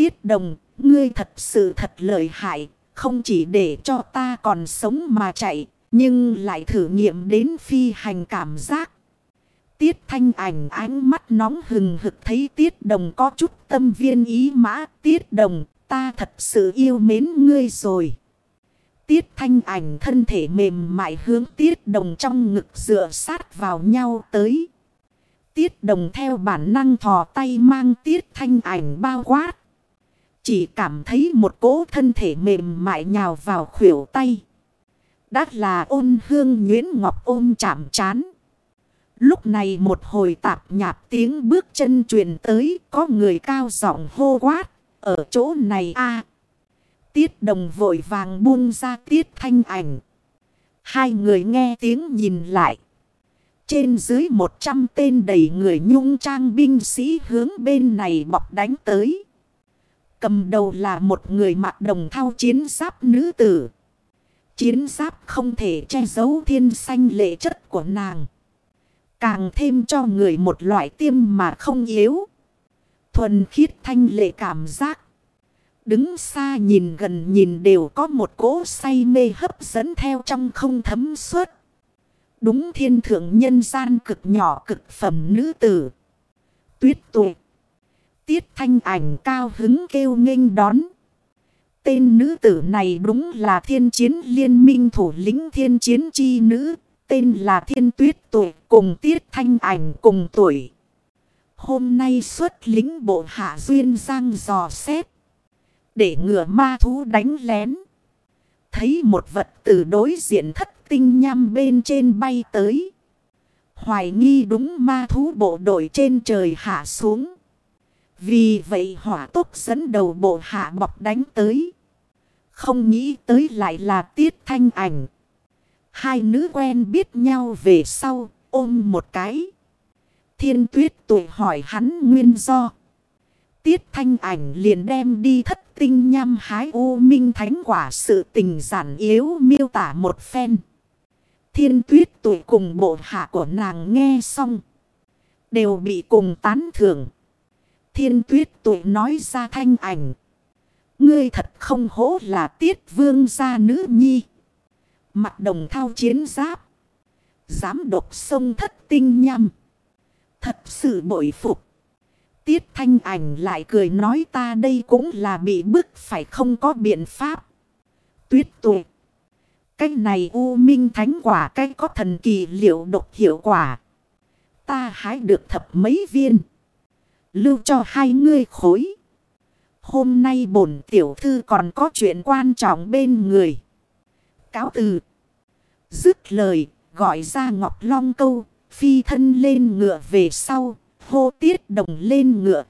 Tiết đồng, ngươi thật sự thật lợi hại, không chỉ để cho ta còn sống mà chạy, nhưng lại thử nghiệm đến phi hành cảm giác. Tiết thanh ảnh ánh mắt nóng hừng hực thấy tiết đồng có chút tâm viên ý mã. Tiết đồng ta thật sự yêu mến ngươi rồi. Tiết thanh ảnh thân thể mềm mại hướng tiết đồng trong ngực dựa sát vào nhau tới. Tiết đồng theo bản năng thò tay mang tiết thanh ảnh bao quát. Chỉ cảm thấy một cỗ thân thể mềm mại nhào vào khuỷu tay. Đã là ôn hương Nguyễn Ngọc ôm chạm chán. Lúc này một hồi tạp nhạp tiếng bước chân truyền tới, có người cao giọng hô quát. Ở chỗ này a Tiết đồng vội vàng buông ra tiết thanh ảnh. Hai người nghe tiếng nhìn lại. Trên dưới một trăm tên đầy người nhung trang binh sĩ hướng bên này bọc đánh tới. Cầm đầu là một người mặc đồng thao chiến giáp nữ tử. Chiến giáp không thể che giấu thiên xanh lệ chất của nàng. Càng thêm cho người một loại tiêm mà không yếu. Thuần khiết thanh lệ cảm giác. Đứng xa nhìn gần nhìn đều có một cỗ say mê hấp dẫn theo trong không thấm suốt. Đúng thiên thượng nhân gian cực nhỏ cực phẩm nữ tử. Tuyết tuệ. Tiết thanh ảnh cao hứng kêu nghênh đón. Tên nữ tử này đúng là thiên chiến liên minh thủ lĩnh thiên chiến chi nữ. Tên là thiên tuyết tuổi cùng tiết thanh ảnh cùng tuổi. Hôm nay xuất lính bộ hạ duyên giang dò xét. Để ngừa ma thú đánh lén. Thấy một vật từ đối diện thất tinh nhăm bên trên bay tới. Hoài nghi đúng ma thú bộ đội trên trời hạ xuống. Vì vậy hỏa tốc dẫn đầu bộ hạ bọc đánh tới. Không nghĩ tới lại là tiết thanh ảnh. Hai nữ quen biết nhau về sau, ôm một cái. Thiên tuyết tuổi hỏi hắn nguyên do. Tiết thanh ảnh liền đem đi thất tinh nhằm hái u minh thánh quả sự tình giản yếu miêu tả một phen. Thiên tuyết tuổi cùng bộ hạ của nàng nghe xong. Đều bị cùng tán thưởng. Thiên tuyết tụ nói ra thanh ảnh. Ngươi thật không hổ là tiết vương gia nữ nhi. Mặt đồng thao chiến giáp. Dám độc sông thất tinh nhằm. Thật sự bội phục. Tiết thanh ảnh lại cười nói ta đây cũng là bị bức phải không có biện pháp. Tuyết tuệ. Cái này u minh thánh quả cái có thần kỳ liệu độc hiệu quả. Ta hái được thập mấy viên. Lưu cho hai ngươi khối. Hôm nay bổn tiểu thư còn có chuyện quan trọng bên người. Cáo từ. Dứt lời, gọi ra Ngọc Long câu, phi thân lên ngựa về sau, hô tiết đồng lên ngựa.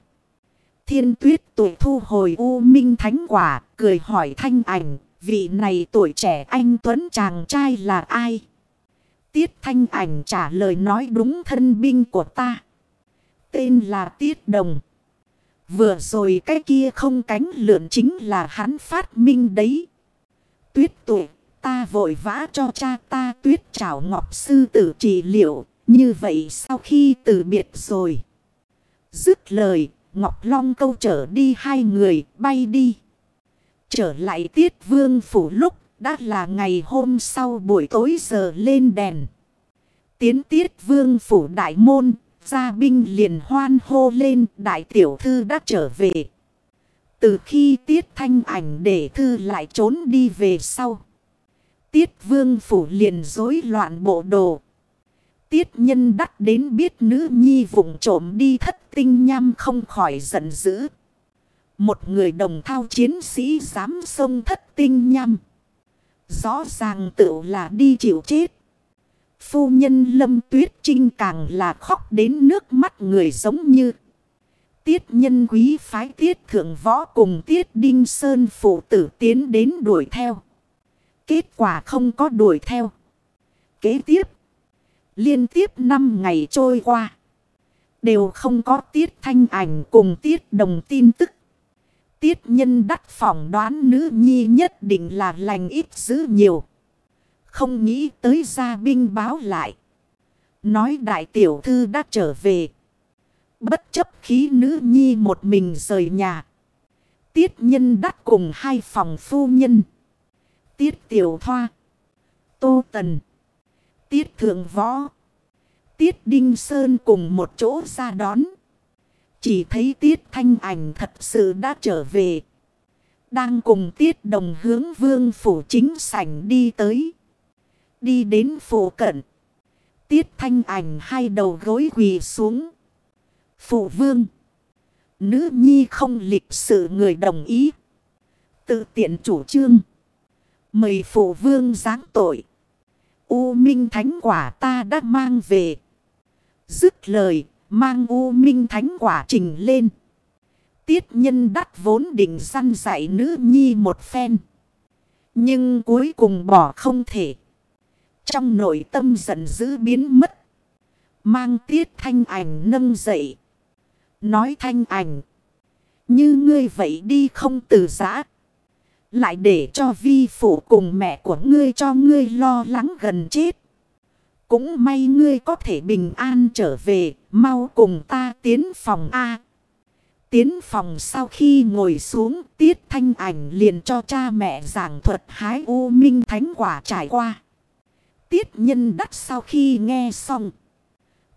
Thiên tuyết tuổi thu hồi u minh thánh quả, cười hỏi thanh ảnh, vị này tuổi trẻ anh Tuấn chàng trai là ai? Tiết thanh ảnh trả lời nói đúng thân binh của ta. Tên là Tiết Đồng. Vừa rồi cái kia không cánh lượn chính là hắn phát minh đấy. Tuyết tụ ta vội vã cho cha ta tuyết trảo ngọc sư tử trị liệu. Như vậy sau khi từ biệt rồi. Dứt lời, Ngọc Long câu trở đi hai người bay đi. Trở lại tiết vương phủ lúc đã là ngày hôm sau buổi tối giờ lên đèn. Tiến tiết vương phủ đại môn, gia binh liền hoan hô lên, đại tiểu thư đã trở về. Từ khi tiết thanh ảnh để thư lại trốn đi về sau. Tiết vương phủ liền rối loạn bộ đồ. Tiết nhân đắc đến biết nữ nhi vụng trộm đi thất tinh nham không khỏi giận dữ. Một người đồng thao chiến sĩ dám sông thất tinh nham. Rõ ràng tự là đi chịu chết. Phu nhân lâm tuyết trinh càng là khóc đến nước mắt người giống như. Tiết nhân quý phái, tiết thượng võ cùng tiết đinh sơn phụ tử tiến đến đuổi theo. Kết quả không có đuổi theo. Kế tiếp. Liên tiếp 5 ngày trôi qua. Đều không có tiết thanh ảnh cùng tiết đồng tin tức. Tiết nhân đắc phỏng đoán nữ nhi nhất định là lành ít dữ nhiều. Không nghĩ tới gia binh báo lại. Nói đại tiểu thư đã trở về. Bất chấp khí nữ nhi một mình rời nhà. Tiết nhân đắt cùng hai phòng phu nhân. Tiết tiểu thoa. Tô tần. Tiết thượng võ. Tiết đinh sơn cùng một chỗ ra đón. Chỉ thấy tiết thanh ảnh thật sự đã trở về. Đang cùng tiết đồng hướng vương phủ chính sảnh đi tới. Đi đến phủ cận. Tiết thanh ảnh hai đầu gối quỳ xuống. Phụ vương. Nữ nhi không lịch sự người đồng ý. Tự tiện chủ trương. Mời phụ vương giáng tội. U minh thánh quả ta đã mang về. Dứt lời, mang u minh thánh quả trình lên. Tiết nhân đắt vốn định săn dạy nữ nhi một phen. Nhưng cuối cùng bỏ không thể. Trong nội tâm giận dữ biến mất. Mang tiết thanh ảnh nâng dậy. Nói thanh ảnh. Như ngươi vậy đi không từ giã. Lại để cho vi phụ cùng mẹ của ngươi cho ngươi lo lắng gần chết. Cũng may ngươi có thể bình an trở về. Mau cùng ta tiến phòng A. Tiến phòng sau khi ngồi xuống, tiết thanh ảnh liền cho cha mẹ giảng thuật hái u minh thánh quả trải qua. Tiết nhân đắc sau khi nghe xong.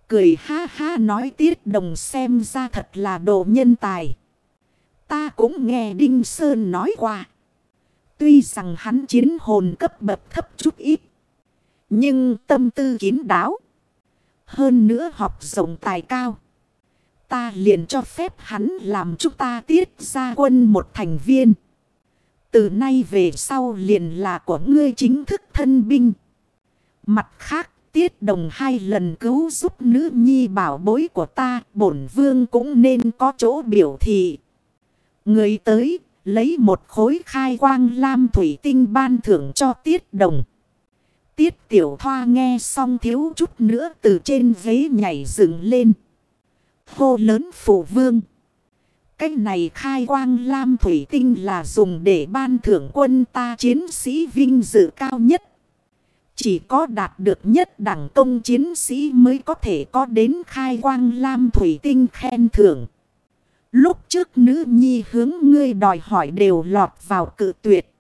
Cười ha ha nói tiết đồng xem ra thật là đồ nhân tài. Ta cũng nghe Đinh Sơn nói qua. Tuy rằng hắn chiến hồn cấp bậc thấp chút ít. Nhưng tâm tư kín đáo. Hơn nữa học rộng tài cao. Ta liền cho phép hắn làm chúng ta tiết ra quân một thành viên. Từ nay về sau liền là của ngươi chính thức thân binh. Mặt khác, tiết đồng hai lần cứu giúp nữ nhi bảo bối của ta, bổn vương cũng nên có chỗ biểu thị. Người tới, lấy một khối khai quang lam thủy tinh ban thưởng cho tiết đồng. Tiết tiểu thoa nghe xong thiếu chút nữa từ trên ghế nhảy dựng lên. Hô lớn phụ vương. Cái này khai quang lam thủy tinh là dùng để ban thưởng quân ta chiến sĩ vinh dự cao nhất. Chỉ có đạt được nhất đẳng công chiến sĩ mới có thể có đến khai quang lam thủy tinh khen thưởng. Lúc trước nữ nhi hướng ngươi đòi hỏi đều lọt vào cự tuyệt.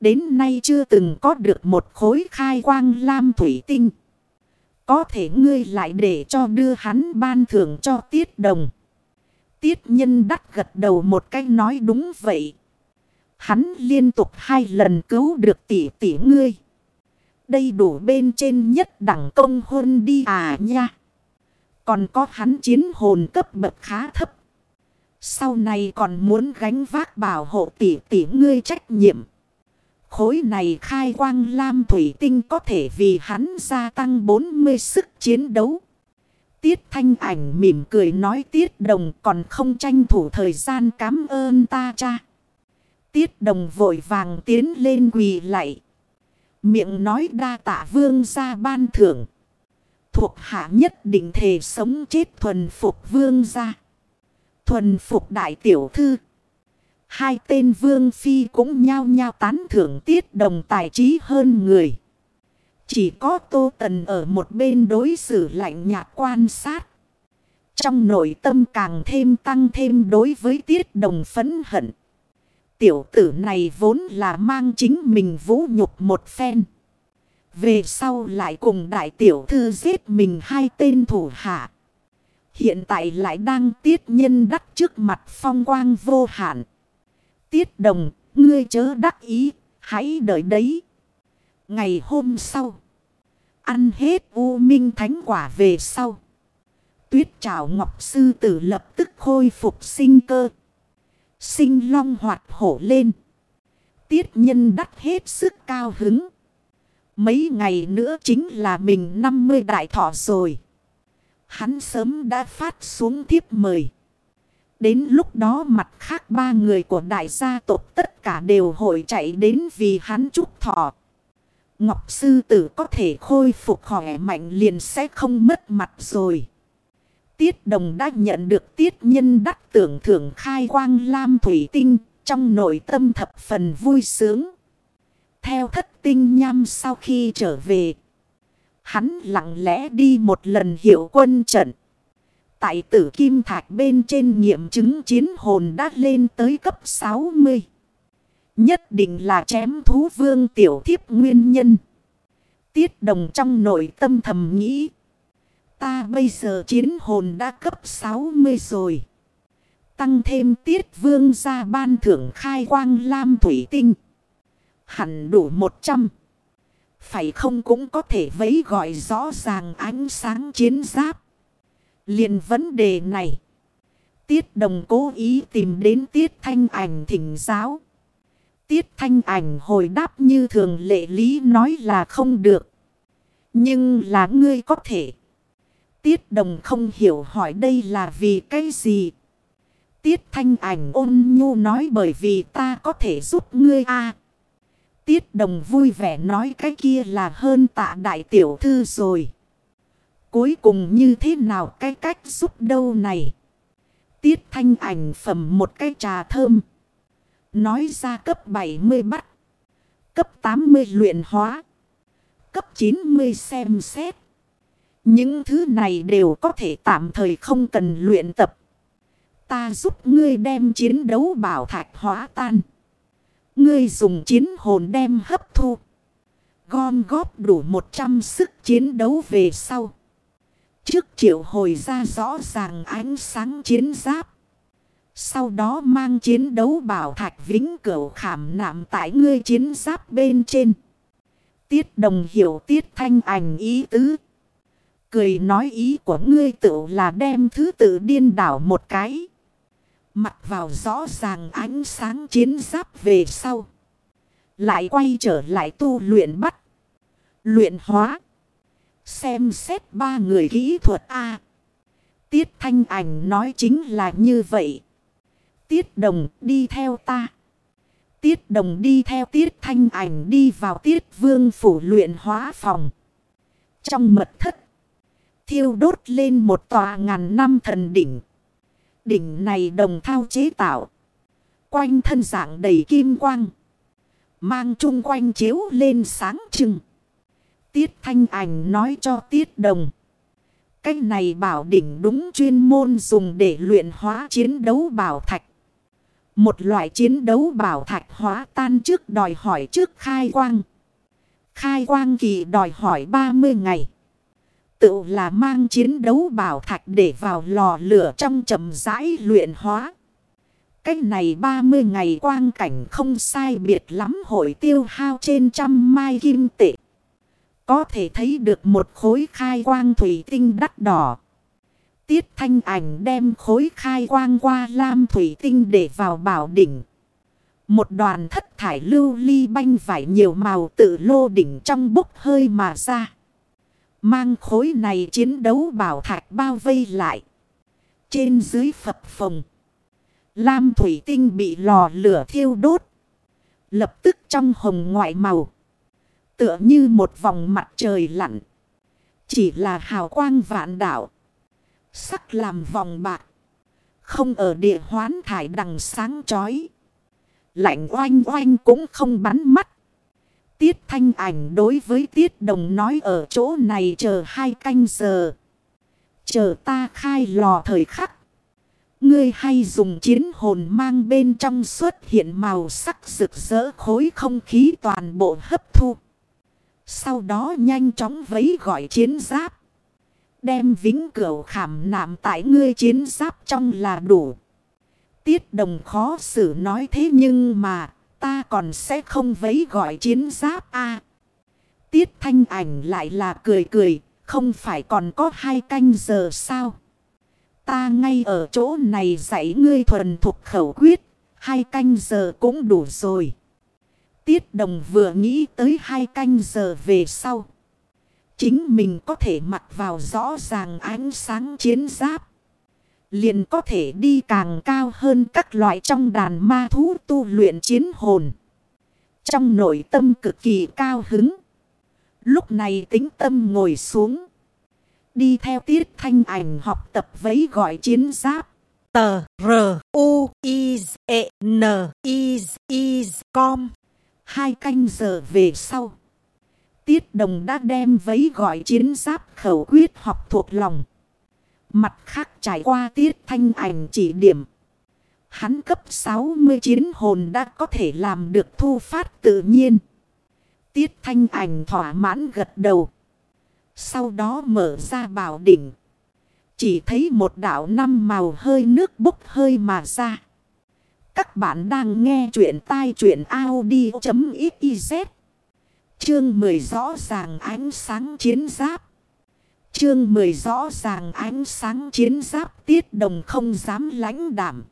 Đến nay chưa từng có được một khối khai quang lam thủy tinh. Có thể ngươi lại để cho đưa hắn ban thưởng cho tiết đồng. Tiết nhân đắt gật đầu một cách nói đúng vậy. Hắn liên tục hai lần cứu được tỷ tỷ ngươi. Đây đủ bên trên nhất đẳng công hôn đi à nha. Còn có hắn chiến hồn cấp bậc khá thấp. Sau này còn muốn gánh vác bảo hộ tỷ tỷ ngươi trách nhiệm. Khối này khai quang lam thủy tinh có thể vì hắn gia tăng 40 sức chiến đấu. Tiết thanh ảnh mỉm cười nói tiết đồng còn không tranh thủ thời gian cảm ơn ta cha. Tiết đồng vội vàng tiến lên quỳ lạy. Miệng nói đa tạ vương ra ban thưởng. Thuộc hạ nhất định thề sống chết thuần phục vương ra. Thuần phục đại tiểu thư. Hai tên vương phi cũng nhao nhao tán thưởng tiết đồng tài trí hơn người. Chỉ có tô tần ở một bên đối xử lạnh nhạt quan sát. Trong nội tâm càng thêm tăng thêm đối với tiết đồng phấn hận. Tiểu tử này vốn là mang chính mình vũ nhục một phen. Về sau lại cùng đại tiểu thư giết mình hai tên thủ hạ. Hiện tại lại đang tiết nhân đắc trước mặt phong quang vô hạn. Tiết đồng, ngươi chớ đắc ý, hãy đợi đấy. Ngày hôm sau, ăn hết u minh thánh quả về sau. Tuyết trảo ngọc sư tử lập tức khôi phục sinh cơ. Sinh long hoạt hổ lên. Tiết nhân đắc hết sức cao hứng. Mấy ngày nữa chính là mình 50 đại thọ rồi. Hắn sớm đã phát xuống thiếp mời. Đến lúc đó mặt khác ba người của đại gia tộc tất cả đều hội chạy đến vì hắn chúc thọ. Ngọc sư tử có thể khôi phục khỏe mạnh liền sẽ không mất mặt rồi. Tiết đồng đã nhận được tiết nhân đắc tưởng thưởng khai quang lam thủy tinh, trong nội tâm thập phần vui sướng. Theo thất tinh nhăm sau khi trở về. Hắn lặng lẽ đi một lần hiệu quân trận. Tại tử kim thạch bên trên nghiệm chứng chiến hồn đã lên tới cấp 60. Nhất định là chém thú vương tiểu thiếp nguyên nhân. Tiết đồng trong nội tâm thầm nghĩ. Ta bây giờ chiến hồn đã cấp 60 rồi. Tăng thêm tiết vương ra ban thưởng khai quang lam thủy tinh. Hẳn đủ 100. Phải không cũng có thể vấy gọi rõ ràng ánh sáng chiến giáp. liền vấn đề này. Tiết đồng cố ý tìm đến tiết thanh ảnh thỉnh giáo. Tiết thanh ảnh hồi đáp như thường lệ lý nói là không được. Nhưng là ngươi có thể. Tiết đồng không hiểu hỏi đây là vì cái gì. Tiết thanh ảnh ôn nhu nói bởi vì ta có thể giúp ngươi a Tiết đồng vui vẻ nói cái kia là hơn tạ đại tiểu thư rồi. Cuối cùng như thế nào cái cách giúp đâu này. Tiết thanh ảnh phẩm một cái trà thơm. Nói ra cấp 70 bắt. Cấp 80 luyện hóa. Cấp 90 xem xét. Những thứ này đều có thể tạm thời không cần luyện tập. Ta giúp ngươi đem chiến đấu bảo thạch hóa tan. Ngươi dùng chiến hồn đem hấp thu. Gom góp đủ 100 sức chiến đấu về sau. Trước triệu hồi ra rõ ràng ánh sáng chiến giáp. Sau đó mang chiến đấu bảo thạch vĩnh cửu khảm nạm tại ngươi chiến giáp bên trên. Tiết đồng hiểu tiết thanh ảnh ý tứ. Cười nói ý của ngươi tự là đem thứ tự điên đảo một cái. Mặt vào rõ ràng ánh sáng chiến giáp về sau. Lại quay trở lại tu luyện bắt. Luyện hóa. Xem xét ba người kỹ thuật A. Tiết thanh ảnh nói chính là như vậy. Tiết đồng đi theo ta. Tiết đồng đi theo tiết thanh ảnh đi vào tiết vương phủ luyện hóa phòng. Trong mật thất. Thiêu đốt lên một tòa ngàn năm thần đỉnh. Đỉnh này đồng thao chế tạo. Quanh thân dạng đầy kim quang. Mang chung quanh chiếu lên sáng trưng. Tiết thanh ảnh nói cho tiết đồng. Cái này bảo đỉnh đúng chuyên môn dùng để luyện hóa chiến đấu bảo thạch. Một loại chiến đấu bảo thạch hóa tan trước đòi hỏi trước khai quang. Khai quang kỳ đòi hỏi 30 ngày. Tự là mang chiến đấu bảo thạch để vào lò lửa trong chậm rãi luyện hóa. Cách này 30 ngày quang cảnh không sai biệt lắm hội tiêu hao trên trăm mai kim tệ. Có thể thấy được một khối khai quang thủy tinh đắt đỏ. Tiết thanh ảnh đem khối khai quang qua lam thủy tinh để vào bảo đỉnh. Một đoàn thất thải lưu ly banh vải nhiều màu tự lô đỉnh trong bốc hơi mà ra. Mang khối này chiến đấu bảo thạch bao vây lại. Trên dưới phập phồng. Lam thủy tinh bị lò lửa thiêu đốt. Lập tức trong hồng ngoại màu. Tựa như một vòng mặt trời lặn. Chỉ là hào quang vạn đảo. Sắc làm vòng bạc. Không ở địa hoán thải đằng sáng chói. Lạnh oanh oanh cũng không bắn mắt. Tiết thanh ảnh đối với tiết đồng nói ở chỗ này chờ hai canh giờ. Chờ ta khai lò thời khắc. Ngươi hay dùng chiến hồn mang bên trong xuất hiện màu sắc rực rỡ khối không khí toàn bộ hấp thu. Sau đó nhanh chóng vấy gọi chiến giáp. Đem vĩnh cửu khảm nạm tại ngươi chiến giáp trong là đủ. Tiết đồng khó xử nói thế nhưng mà ta còn sẽ không vấy gọi chiến giáp a Tiết thanh ảnh lại là cười cười, không phải còn có hai canh giờ sao? Ta ngay ở chỗ này dạy ngươi thuần thuộc khẩu quyết, hai canh giờ cũng đủ rồi. Tiết đồng vừa nghĩ tới hai canh giờ về sau. Chính mình có thể mặc vào rõ ràng ánh sáng chiến giáp. Liền có thể đi càng cao hơn các loại trong đàn ma thú tu luyện chiến hồn. Trong nội tâm cực kỳ cao hứng. Lúc này tính tâm ngồi xuống. Đi theo tiết thanh ảnh học tập vấy gọi chiến giáp. Tờ R, U, I E N, I I com. Hai canh giờ về sau. Tiết đồng đã đem vấy gọi chiến giáp khẩu quyết học thuộc lòng. Mặt khác trải qua tiết thanh ảnh chỉ điểm. Hắn cấp 60 chiến hồn đã có thể làm được thu phát tự nhiên. Tiết thanh ảnh thỏa mãn gật đầu. Sau đó mở ra bảo đỉnh. Chỉ thấy một đảo năm màu hơi nước bốc hơi mà ra. Các bạn đang nghe chuyện tai chuyện Audi.xyz. Chương 10 rõ ràng ánh sáng chiến giáp. Chương 10 rõ ràng ánh sáng chiến giáp tiết đồng không dám lãnh đảm.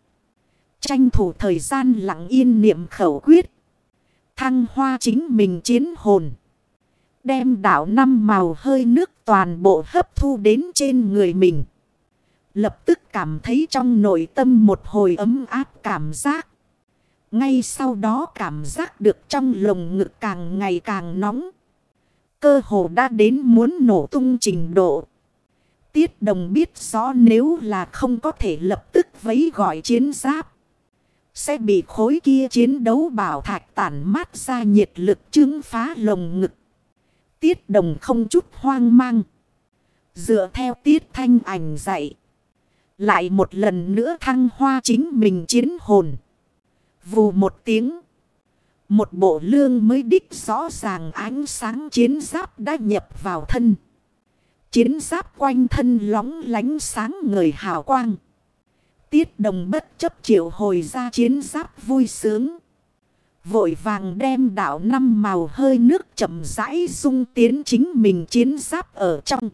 Tranh thủ thời gian lặng yên niệm khẩu quyết. Thăng hoa chính mình chiến hồn. Đem đảo năm màu hơi nước toàn bộ hấp thu đến trên người mình. Lập tức cảm thấy trong nội tâm một hồi ấm áp cảm giác. Ngay sau đó cảm giác được trong lồng ngực càng ngày càng nóng. Cơ hồ đã đến muốn nổ tung trình độ. Tiết đồng biết rõ nếu là không có thể lập tức vấy gọi chiến giáp. Sẽ bị khối kia chiến đấu bảo thạch tản mát ra nhiệt lực chứng phá lồng ngực. Tiết đồng không chút hoang mang. Dựa theo tiết thanh ảnh dạy. Lại một lần nữa thăng hoa chính mình chiến hồn. Vù một tiếng. Một bộ lương mới đích rõ ràng ánh sáng chiến giáp đã nhập vào thân. Chiến giáp quanh thân lóng lánh sáng người hào quang. Tiết đồng bất chấp triệu hồi ra chiến giáp vui sướng. Vội vàng đem đảo năm màu hơi nước chậm rãi dung tiến chính mình chiến giáp ở trong.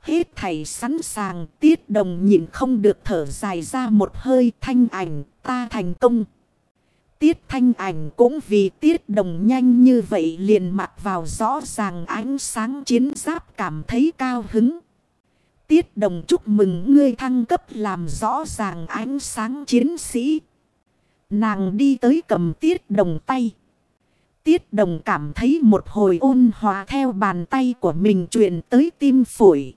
Hết thầy sẵn sàng, tiết đồng nhìn không được thở dài ra một hơi thanh ảnh, ta thành công. Tiết thanh ảnh cũng vì tiết đồng nhanh như vậy liền mặc vào rõ ràng ánh sáng chiến giáp cảm thấy cao hứng. Tiết đồng chúc mừng ngươi thăng cấp làm rõ ràng ánh sáng chiến sĩ. Nàng đi tới cầm tiết đồng tay. Tiết đồng cảm thấy một hồi ôn hòa theo bàn tay của mình truyền tới tim phổi.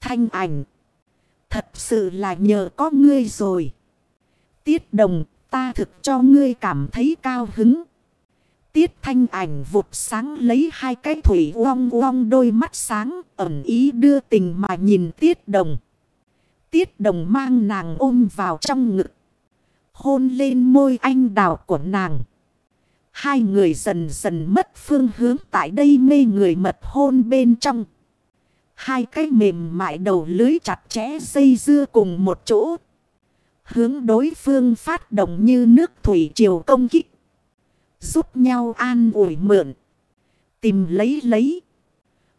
Thanh ảnh. Thật sự là nhờ có ngươi rồi. Tiết đồng ta thực cho ngươi cảm thấy cao hứng. Tiết thanh ảnh vụt sáng lấy hai cái thủy uong uong đôi mắt sáng, ẩn ý đưa tình mà nhìn tiết đồng. Tiết đồng mang nàng ôm vào trong ngực. Hôn lên môi anh đào của nàng. Hai người dần dần mất phương hướng tại đây mê người mật hôn bên trong. Hai cái mềm mại đầu lưới chặt chẽ dây dưa cùng một chỗ. Hướng đối phương phát động như nước thủy triều công kích. Giúp nhau an ủi mượn. Tìm lấy lấy.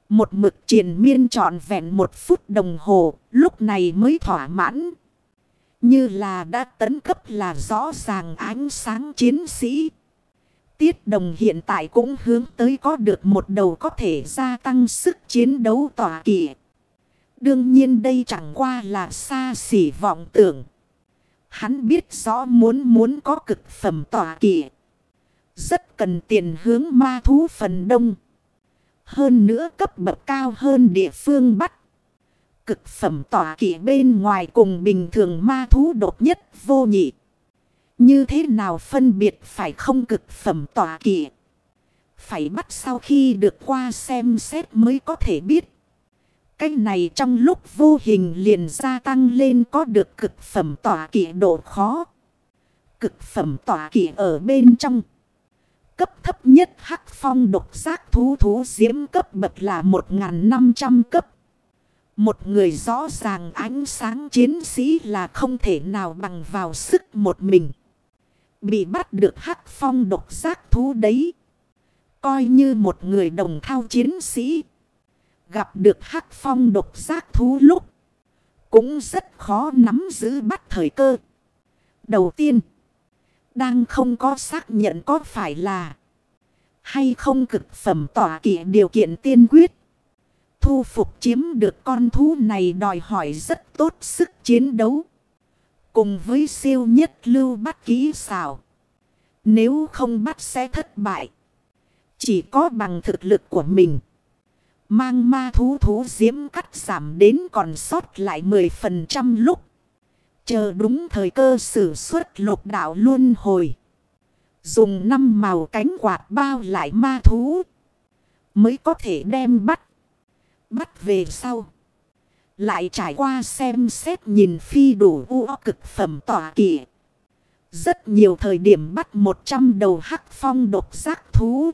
Một mực triền miên trọn vẹn một phút đồng hồ. Lúc này mới thỏa mãn. Như là đã tấn cấp là rõ ràng ánh sáng chiến sĩ. Tiết đồng hiện tại cũng hướng tới có được một đầu có thể gia tăng sức chiến đấu tỏa kỵ. Đương nhiên đây chẳng qua là xa xỉ vọng tưởng. Hắn biết rõ muốn muốn có cực phẩm tỏa kỵ. Rất cần tiền hướng ma thú phần đông. Hơn nữa cấp bậc cao hơn địa phương bắt. Cực phẩm tỏa kỵ bên ngoài cùng bình thường ma thú độc nhất vô nhị. Như thế nào phân biệt phải không cực phẩm tỏa kỵ. Phải bắt sau khi được qua xem xét mới có thể biết. Cái này trong lúc vô hình liền gia tăng lên có được cực phẩm tỏa kỵ độ khó. Cực phẩm tỏa kỵ ở bên trong. Cấp thấp nhất hắc phong độc giác thú thú diễm cấp bậc là 1.500 cấp. Một người rõ ràng ánh sáng chiến sĩ là không thể nào bằng vào sức một mình. Bị bắt được hắc phong độc giác thú đấy. Coi như một người đồng thao chiến sĩ. Gặp được hắc phong độc giác thú lúc. Cũng rất khó nắm giữ bắt thời cơ. Đầu tiên. Đang không có xác nhận có phải là. Hay không cực phẩm tỏa kỵ điều kiện tiên quyết. Thu phục chiếm được con thú này đòi hỏi rất tốt sức chiến đấu. Cùng với siêu nhất lưu bắt kỹ xảo. Nếu không bắt sẽ thất bại. Chỉ có bằng thực lực của mình. Mang ma thú thú diễm cắt giảm đến còn sót lại 10% lúc. Chờ đúng thời cơ sử xuất lục đạo luôn hồi. Dùng năm màu cánh quạt bao lại ma thú. Mới có thể đem bắt. Bắt về sau. Lại trải qua xem xét nhìn phi đủ u cực phẩm tỏa kỵ. Rất nhiều thời điểm bắt 100 đầu hắc phong độc giác thú.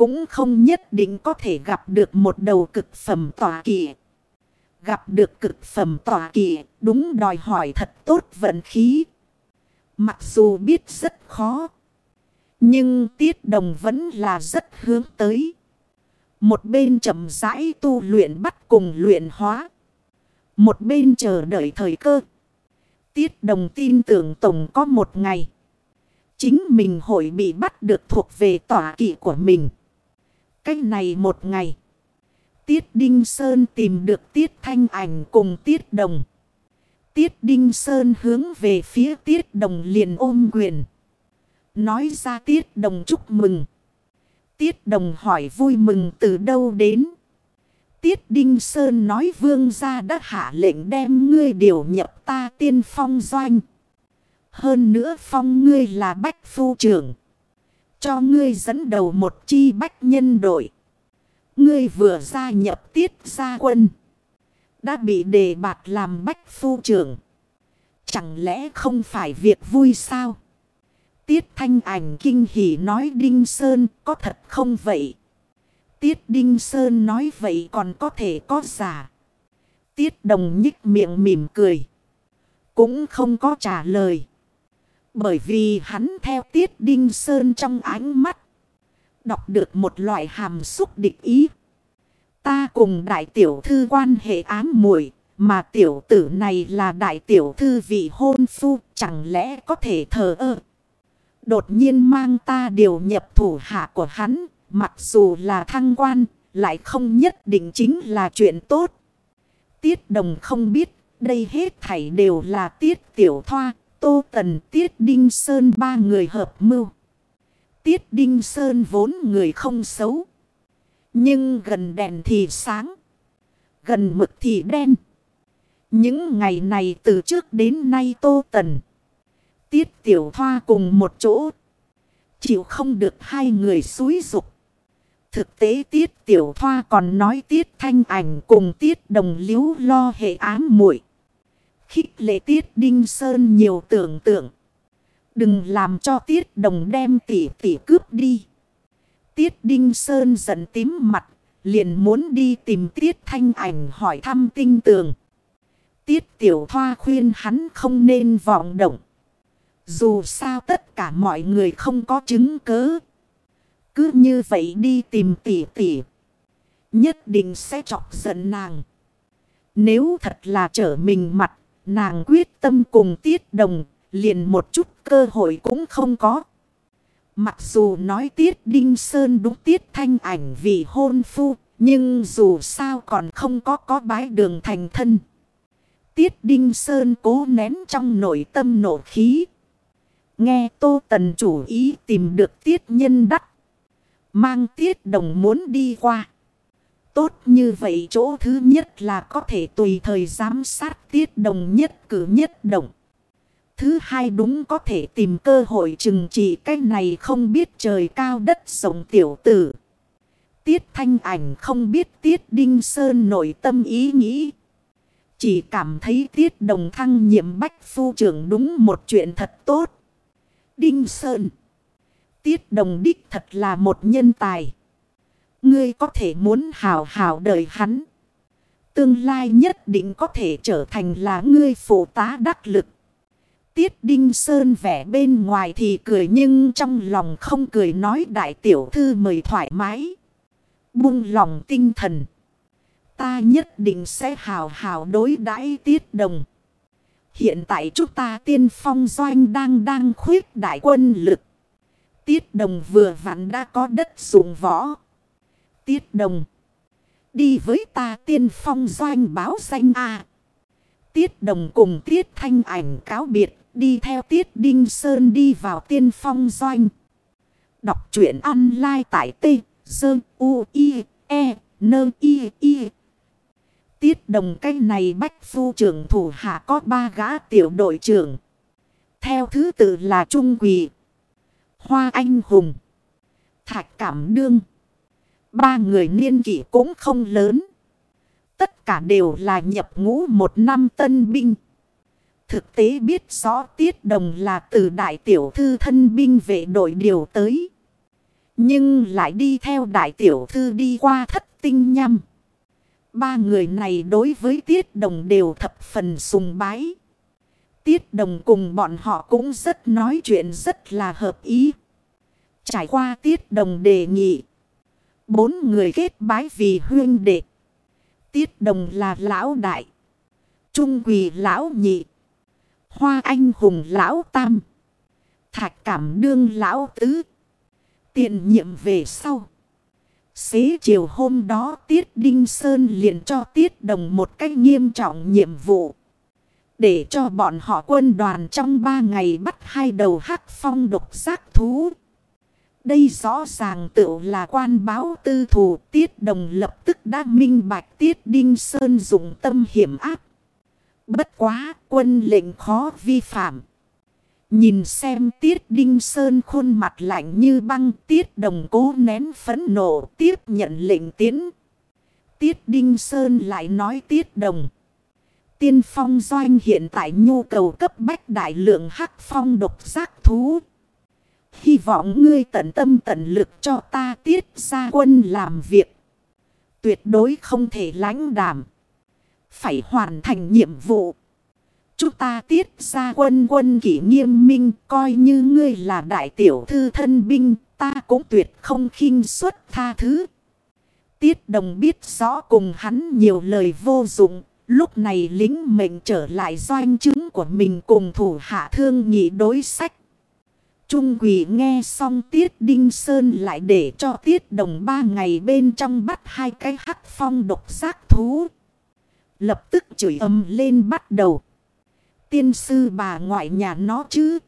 Cũng không nhất định có thể gặp được một đầu cực phẩm tỏa kỵ. Gặp được cực phẩm tỏa kỵ, đúng đòi hỏi thật tốt vận khí. Mặc dù biết rất khó. Nhưng tiết đồng vẫn là rất hướng tới. Một bên chậm rãi tu luyện bắt cùng luyện hóa. Một bên chờ đợi thời cơ. Tiết đồng tin tưởng tổng có một ngày. Chính mình hội bị bắt được thuộc về tỏa kỵ của mình. Cách này một ngày. Tiết Đinh Sơn tìm được Tiết Thanh Ảnh cùng Tiết Đồng. Tiết Đinh Sơn hướng về phía Tiết Đồng liền ôm quyền. Nói ra Tiết Đồng chúc mừng. Tiết Đồng hỏi vui mừng từ đâu đến. Tiết Đinh Sơn nói vương gia đã hạ lệnh đem ngươi điều nhập ta tiên phong doanh. Hơn nữa phong ngươi là bách phu trưởng. Cho ngươi dẫn đầu một chi bách nhân đội. Ngươi vừa gia nhập tiết gia quân. Đã bị đề bạt làm bách phu trưởng. Chẳng lẽ không phải việc vui sao? Tiết thanh ảnh kinh hỉ nói Đinh Sơn có thật không vậy? Tiết Đinh Sơn nói vậy còn có thể có giả. Tiết đồng nhích miệng mỉm cười. Cũng không có trả lời. Bởi vì hắn theo Tiết Đinh Sơn trong ánh mắt. Đọc được một loại hàm xúc địch ý. Ta cùng đại tiểu thư quan hệ ám muội, Mà tiểu tử này là đại tiểu thư vị hôn phu. Chẳng lẽ có thể thờ ơ. Đột nhiên mang ta điều nhập thủ hạ của hắn. Mặc dù là thăng quan. Lại không nhất định chính là chuyện tốt. Tiết đồng không biết. Đây hết thảy đều là tiết tiểu thoa. Tô Tần, Tiết Đinh Sơn ba người hợp mưu. Tiết Đinh Sơn vốn người không xấu. Nhưng gần đèn thì sáng. Gần mực thì đen. Những ngày này từ trước đến nay Tô Tần. Tiết Tiểu Thoa cùng một chỗ. Chịu không được hai người xúi dục. Thực tế Tiết Tiểu Thoa còn nói Tiết Thanh Ảnh cùng Tiết Đồng Liếu lo hệ ám muội khích lệ tiết đinh sơn nhiều tưởng tượng. Đừng làm cho tiết đồng đem tỷ tỷ cướp đi. Tiết đinh sơn giận tím mặt. Liền muốn đi tìm tiết thanh ảnh hỏi thăm tinh tường. Tiết tiểu thoa khuyên hắn không nên vọng động. Dù sao tất cả mọi người không có chứng cứ Cứ như vậy đi tìm tỷ tỷ. Nhất định sẽ chọc giận nàng. Nếu thật là trở mình mặt Nàng quyết tâm cùng tiết đồng, liền một chút cơ hội cũng không có. Mặc dù nói tiết đinh sơn đúng tiết thanh ảnh vì hôn phu, nhưng dù sao còn không có có bái đường thành thân. Tiết đinh sơn cố nén trong nội tâm nổ khí. Nghe tô tần chủ ý tìm được tiết nhân đắc. Mang tiết đồng muốn đi qua. Tốt như vậy chỗ thứ nhất là có thể tùy thời giám sát tiết đồng nhất cử nhất động. Thứ hai đúng có thể tìm cơ hội trừng trị cái này không biết trời cao đất rộng tiểu tử. Tiết thanh ảnh không biết tiết đinh sơn nội tâm ý nghĩ. Chỉ cảm thấy tiết đồng thăng nhiệm bách phu trưởng đúng một chuyện thật tốt. Đinh sơn. Tiết đồng đích thật là một nhân tài. Ngươi có thể muốn hào hào đời hắn. Tương lai nhất định có thể trở thành là ngươi phụ tá đắc lực. Tiết Đinh Sơn vẻ bên ngoài thì cười nhưng trong lòng không cười nói đại tiểu thư mời thoải mái. Buông lòng tinh thần. Ta nhất định sẽ hào hào đối đãi tiết đồng. Hiện tại chúng ta tiên phong doanh đang đang khuyết đại quân lực. Tiết đồng vừa vặn đã có đất dụng võ. Tiết đồng. Đi với ta tiên phong doanh báo danh A. Tiết đồng cùng tiết thanh ảnh cáo biệt. Đi theo tiết đinh sơn đi vào tiên phong doanh. Đọc truyện online tại T. Dơ U, I E Nơ I I. Tiết đồng cái này bách phu trưởng thủ hạ có ba gã tiểu đội trưởng. Theo thứ tự là Trung Quỳ. Hoa Anh Hùng. Thạch Cảm Đương. Ba người niên kỷ cũng không lớn. tất cả đều là nhập ngũ một năm tân binh. Thực tế biết rõ tiết đồng là từ đại tiểu thư thân binh vệ đội điều tới. Nhưng lại đi theo đại tiểu thư đi qua thất tinh nhâm. Ba người này đối với tiết đồng đều thập phần sùng bái. Tiết đồng cùng bọn họ cũng rất nói chuyện rất là hợp ý. Trải qua tiết đồng đề nghị. Bốn người kết bái vì huyên đệ. Tiết đồng là lão đại. Trung quỳ lão nhị. Hoa anh hùng lão tam. Thạch cảm đương lão tứ. Tiện nhiệm về sau. Xế chiều hôm đó Tiết Đinh Sơn liền cho Tiết Đồng một cách nghiêm trọng nhiệm vụ. Để cho bọn họ quân đoàn trong ba ngày bắt hai đầu hắc phong độc giác thú. Đây rõ ràng tự là quan báo tư thủ Tiết Đồng lập tức đã minh bạch Tiết Đinh Sơn dùng tâm hiểm áp. Bất quá, quân lệnh khó vi phạm. Nhìn xem Tiết Đinh Sơn khuôn mặt lạnh như băng, Tiết Đồng cố nén phấn nộ, tiếp nhận lệnh tiến. Tiết Đinh Sơn lại nói Tiết Đồng. Tiên phong doanh hiện tại nhu cầu cấp bách đại lượng hắc phong độc giác thú. Hy vọng ngươi tận tâm tận lực cho ta tiết ra quân làm việc. Tuyệt đối không thể lãnh đảm. Phải hoàn thành nhiệm vụ. Chúng ta tiết ra quân quân kỷ nghiêm minh, coi như ngươi là đại tiểu thư thân binh. Ta cũng tuyệt không khinh suất tha thứ. Tiết đồng biết rõ cùng hắn nhiều lời vô dụng. Lúc này lính mệnh trở lại doanh chứng của mình cùng thủ hạ thương nghị đối sách. Trung quỷ nghe xong Tiết Đinh Sơn lại để cho Tiết Đồng ba ngày bên trong bắt hai cái hắc phong độc giác thú. Lập tức chửi âm lên bắt đầu. Tiên sư bà ngoại nhà nó chứ.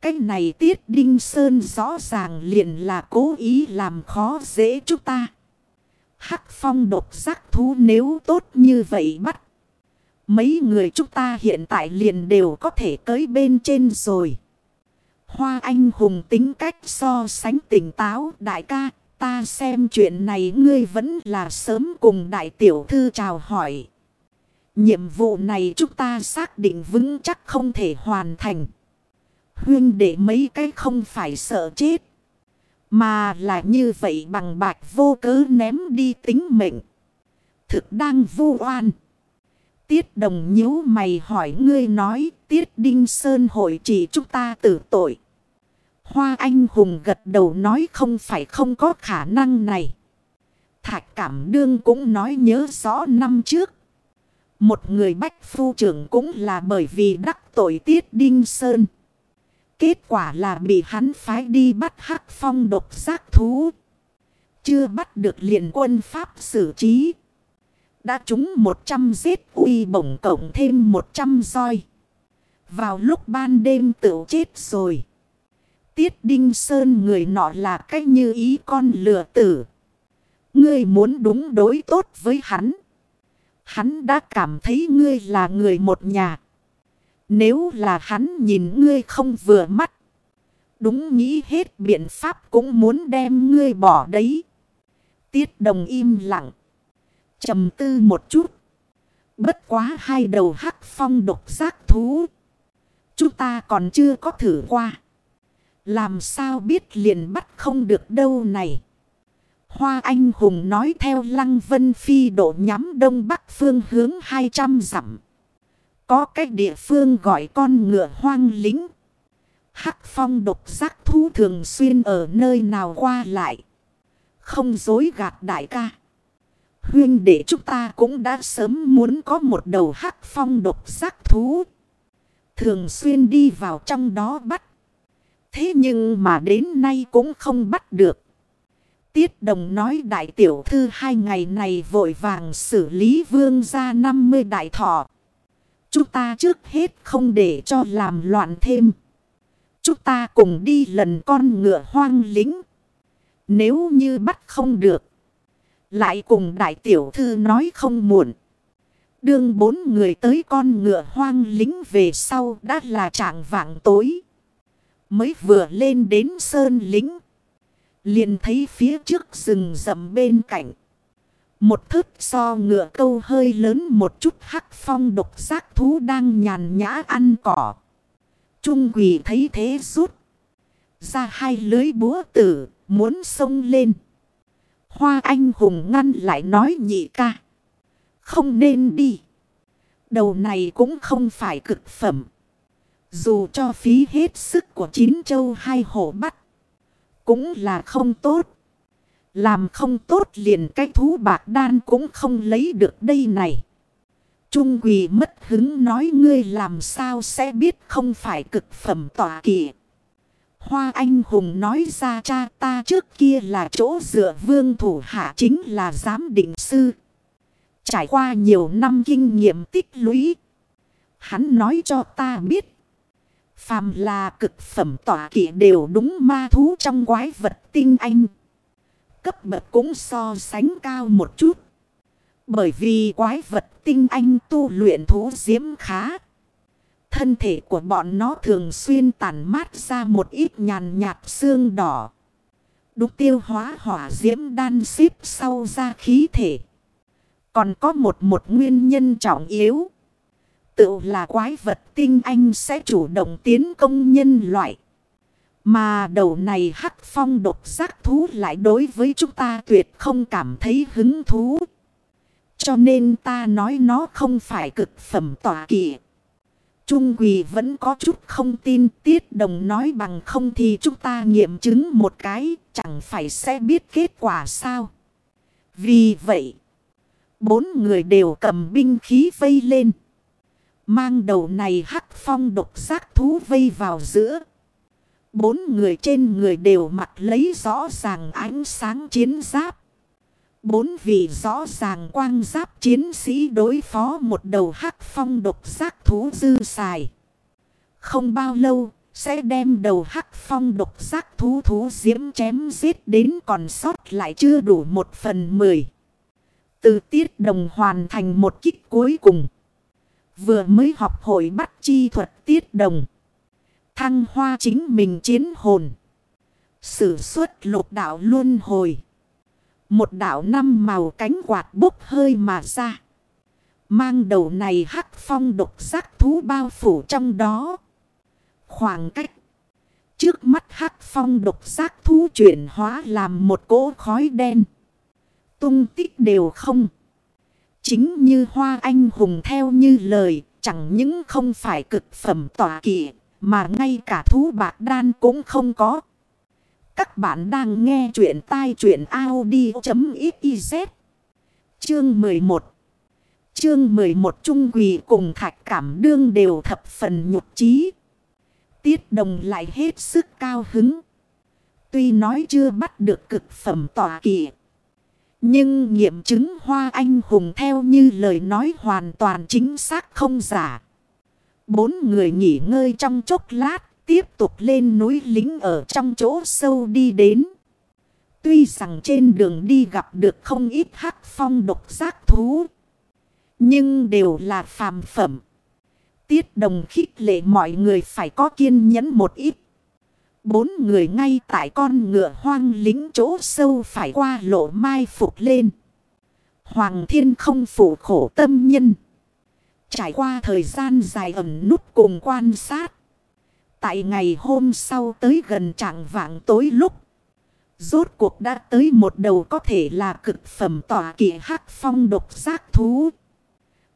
Cái này Tiết Đinh Sơn rõ ràng liền là cố ý làm khó dễ chúng ta. Hắc phong độc giác thú nếu tốt như vậy bắt. Mấy người chúng ta hiện tại liền đều có thể tới bên trên rồi. Hoa anh hùng tính cách so sánh tỉnh táo, đại ca. Ta xem chuyện này ngươi vẫn là sớm cùng đại tiểu thư chào hỏi. Nhiệm vụ này chúng ta xác định vững chắc không thể hoàn thành. Huyên để mấy cái không phải sợ chết. Mà là như vậy bằng bạch vô cớ ném đi tính mệnh. Thực đang vô oan. Tiết đồng nhíu mày hỏi ngươi nói, Tiết Đinh Sơn hội chỉ chúng ta tử tội. Hoa anh hùng gật đầu nói, không phải, không có khả năng này. Thạch cảm đương cũng nói, nhớ rõ năm trước. Một người bách phu trưởng cũng là bởi vì đắc tội Tiết Đinh Sơn. Kết quả là bị hắn phái đi bắt hắc phong độc giác thú. Chưa bắt được liền quân Pháp xử trí. Đã trúng 100 giết, uy bổng cộng thêm 100 roi. Vào lúc ban đêm tự chết rồi. Tiết Đinh Sơn người nọ là cách như ý con lừa tử. Ngươi muốn đúng đối tốt với hắn. Hắn đã cảm thấy ngươi là người một nhà. Nếu là hắn nhìn ngươi không vừa mắt. Đúng nghĩ hết biện pháp cũng muốn đem ngươi bỏ đấy. Tiết đồng im lặng trầm tư một chút. Bất quá hai đầu hắc phong độc giác thú. Chúng ta còn chưa có thử qua. Làm sao biết liền bắt không được đâu này. Hoa anh hùng nói theo lăng vân phi độ nhắm đông bắc phương hướng 200 dặm. Có cách địa phương gọi con ngựa hoang lính. Hắc phong độc giác thú thường xuyên ở nơi nào qua lại. Không dối gạt đại ca. Huyên để chúng ta cũng đã sớm muốn có một đầu hắc phong độc giác thú. Thường xuyên đi vào trong đó bắt. Thế nhưng mà đến nay cũng không bắt được. Tiết đồng nói đại tiểu thư hai ngày này vội vàng xử lý vương ra 50 đại thọ. Chúng ta trước hết không để cho làm loạn thêm. Chúng ta cùng đi lần con ngựa hoang lính. Nếu như bắt không được. Lại cùng đại tiểu thư nói không muộn. Đương bốn người tới con ngựa hoang lính về sau đã là trạng vạng tối. Mới vừa lên đến sơn lính. Liền thấy phía trước rừng rậm bên cạnh. Một thức so ngựa câu hơi lớn một chút hắc phong độc giác thú đang nhàn nhã ăn cỏ. Trung quỷ thấy thế rút. Ra hai lưới búa tử, muốn xông lên. Hoa anh hùng ngăn lại nói nhị ca. Không nên đi. Đầu này cũng không phải cực phẩm. Dù cho phí hết sức của chín châu hai hổ bắt. Cũng là không tốt. Làm không tốt liền cái thú bạc đan cũng không lấy được đây này. Trung quỳ mất hứng nói ngươi làm sao sẽ biết không phải cực phẩm tỏa kỵ. Hoa anh hùng nói ra cha ta trước kia là chỗ dựa vương thủ hạ chính là giám định sư. Trải qua nhiều năm kinh nghiệm tích lũy. Hắn nói cho ta biết. Phàm là cực phẩm tỏa kỵ đều đúng ma thú trong quái vật tinh anh. Cấp bậc cũng so sánh cao một chút. Bởi vì quái vật tinh anh tu luyện thú diễm khá. Thân thể của bọn nó thường xuyên tản mát ra một ít nhàn nhạt xương đỏ. Đúc tiêu hóa hỏa diễm đan xếp sau ra khí thể. Còn có một một nguyên nhân trọng yếu. Tự là quái vật tinh anh sẽ chủ động tiến công nhân loại. Mà đầu này hắc phong độc giác thú lại đối với chúng ta tuyệt không cảm thấy hứng thú. Cho nên ta nói nó không phải cực phẩm tỏa kỵ. Trung quỳ vẫn có chút không tin tiết đồng nói bằng không thì chúng ta nghiệm chứng một cái chẳng phải sẽ biết kết quả sao. Vì vậy, bốn người đều cầm binh khí vây lên. Mang đầu này hắc phong độc giác thú vây vào giữa. Bốn người trên người đều mặc lấy rõ ràng ánh sáng chiến giáp. Bốn vị rõ ràng quang giáp chiến sĩ đối phó một đầu hắc phong độc giác thú dư xài. Không bao lâu, sẽ đem đầu hắc phong độc giác thú thú diễm chém giết đến còn sót lại chưa đủ một phần mười. Từ tiết đồng hoàn thành một kích cuối cùng. Vừa mới học hội bắt chi thuật tiết đồng. Thăng hoa chính mình chiến hồn. Sử xuất lục đạo luân hồi. Một đạo năm màu cánh quạt bốc hơi mà ra. Mang đầu này hắc phong độc giác thú bao phủ trong đó. Khoảng cách. Trước mắt hắc phong độc giác thú chuyển hóa làm một cỗ khói đen. Tung tích đều không. Chính như hoa anh hùng theo như lời. Chẳng những không phải cực phẩm tỏa kỵ. Mà ngay cả thú bạc đan cũng không có. Các bạn đang nghe chuyện tai chuyện Audi.xyz. Chương 11 Chương 11 Trung Quỳ cùng Thạch Cảm Đương đều thập phần nhục trí. Tiết đồng lại hết sức cao hứng. Tuy nói chưa bắt được cực phẩm tỏa kỵ. Nhưng nghiệm chứng hoa anh hùng theo như lời nói hoàn toàn chính xác không giả. Bốn người nghỉ ngơi trong chốc lát tiếp tục lên núi lính ở trong chỗ sâu đi đến. Tuy rằng trên đường đi gặp được không ít hắc phong độc giác thú. Nhưng đều là phàm phẩm. Tiết đồng khích lệ mọi người phải có kiên nhẫn một ít. Bốn người ngay tại con ngựa hoang lính chỗ sâu phải qua lộ mai phục lên. Hoàng thiên không phủ khổ tâm nhân. Trải qua thời gian dài ẩn nút cùng quan sát. Tại ngày hôm sau tới gần trạng vạng tối lúc. Rốt cuộc đã tới một đầu có thể là cực phẩm tỏa kỵ hắc phong độc giác thú.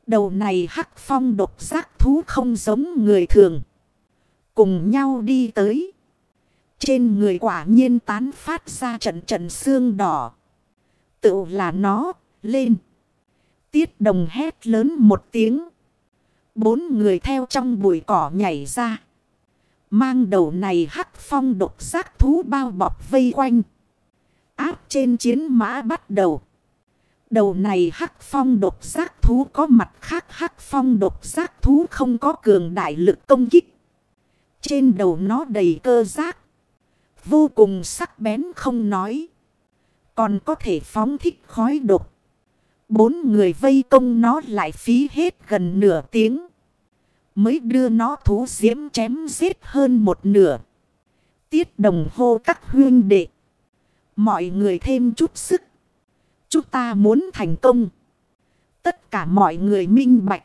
Đầu này hắc phong độc giác thú không giống người thường. Cùng nhau đi tới. Trên người quả nhiên tán phát ra trận trận xương đỏ. Tự là nó, lên. Tiết đồng hét lớn một tiếng. Bốn người theo trong bụi cỏ nhảy ra. Mang đầu này hắc phong độc giác thú bao bọc vây quanh. Áp trên chiến mã bắt đầu. Đầu này hắc phong độc giác thú có mặt khác hắc phong độc giác thú không có cường đại lực công kích. Trên đầu nó đầy cơ giác. Vô cùng sắc bén không nói. Còn có thể phóng thích khói độc. Bốn người vây công nó lại phí hết gần nửa tiếng. Mới đưa nó thú diễm chém giết hơn một nửa. Tiết đồng hô các huyên đệ. Mọi người thêm chút sức. Chúng ta muốn thành công. Tất cả mọi người minh bạch.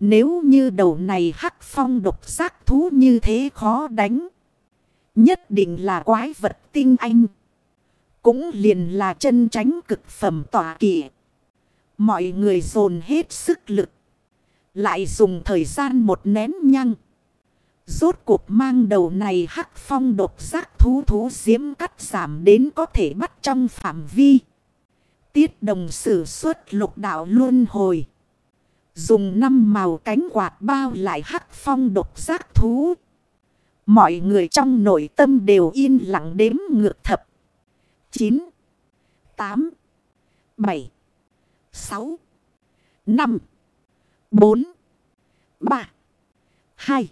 Nếu như đầu này hắc phong độc giác thú như thế khó đánh. Nhất định là quái vật tinh anh. Cũng liền là chân tránh cực phẩm tỏa kỵ. Mọi người dồn hết sức lực. Lại dùng thời gian một nén nhăng. Rốt cuộc mang đầu này hắc phong độc giác thú thú diễm cắt giảm đến có thể bắt trong phạm vi. Tiết đồng sử xuất lục đạo luôn hồi. Dùng năm màu cánh quạt bao lại hắc phong độc giác thú. Mọi người trong nội tâm đều yên lặng đếm ngược thập. 9, 8, 7, 6, 5, 4, 3, 2.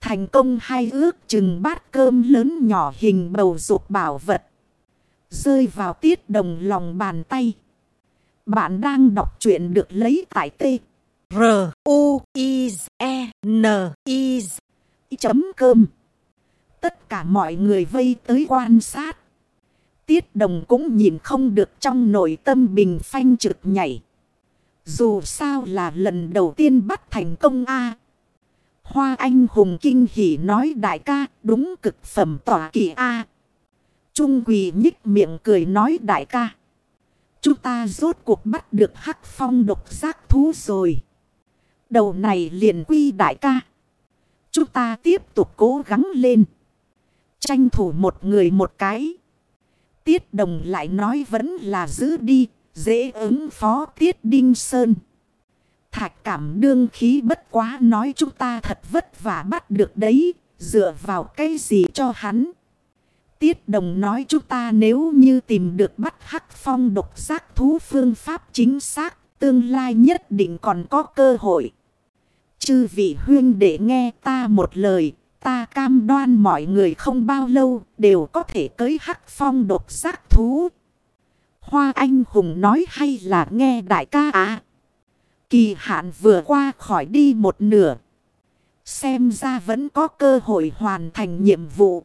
Thành công hai ước chừng bát cơm lớn nhỏ hình bầu dục bảo vật. Rơi vào tiết đồng lòng bàn tay. Bạn đang đọc truyện được lấy tại T. R. U. I. E. N. I. Chấm cơm. Tất cả mọi người vây tới quan sát. Tiết đồng cũng nhìn không được trong nội tâm bình phanh trực nhảy. Dù sao là lần đầu tiên bắt thành công A. Hoa anh hùng kinh hỉ nói, đại ca, đúng cực phẩm tỏa kỳ A. Trung quỳ nhích miệng cười nói, đại ca. Chúng ta rốt cuộc bắt được hắc phong độc giác thú rồi. Đầu này liền quy, đại ca. Chúng ta tiếp tục cố gắng lên. Tranh thủ một người một cái. Tiết đồng lại nói, vẫn là giữ đi. Dễ ứng phó Tiết Đinh Sơn. Thạch cảm đương khí bất quá nói chúng ta thật vất vả bắt được đấy. Dựa vào cái gì cho hắn. Tiết đồng nói chúng ta nếu như tìm được bắt hắc phong độc giác thú phương pháp chính xác. Tương lai nhất định còn có cơ hội. Chư vị huyên để nghe ta một lời. Ta cam đoan mọi người không bao lâu đều có thể cưới hắc phong độc giác thú. Hoa anh hùng nói hay là nghe đại ca à? Kỳ hạn vừa qua khỏi đi một nửa. Xem ra vẫn có cơ hội hoàn thành nhiệm vụ.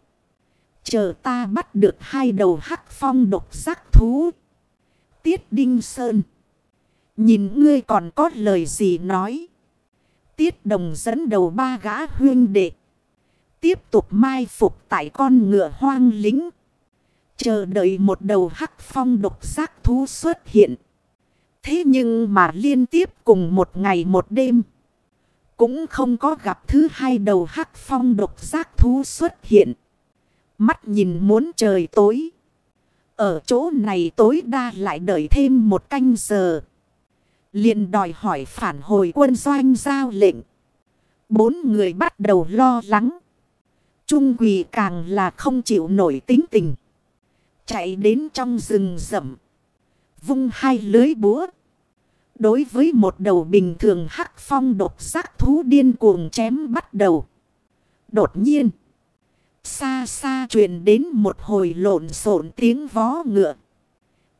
Chờ ta bắt được hai đầu hắc phong độc giác thú. Tiết Đinh Sơn. Nhìn ngươi còn có lời gì nói. Tiết Đồng dẫn đầu ba gã huyên đệ. Tiếp tục mai phục tại con ngựa hoang lính. Chờ đợi một đầu hắc phong độc giác thú xuất hiện. Thế nhưng mà liên tiếp cùng một ngày một đêm. Cũng không có gặp thứ hai đầu hắc phong độc giác thú xuất hiện. Mắt nhìn muốn trời tối. Ở chỗ này tối đa lại đợi thêm một canh giờ. liền đòi hỏi phản hồi quân doanh giao lệnh. Bốn người bắt đầu lo lắng. Trung quỳ càng là không chịu nổi tính tình. Chạy đến trong rừng rậm. Vung hai lưới búa. Đối với một đầu bình thường hắc phong độc giác thú điên cuồng chém bắt đầu. Đột nhiên. Xa xa truyền đến một hồi lộn xộn tiếng vó ngựa.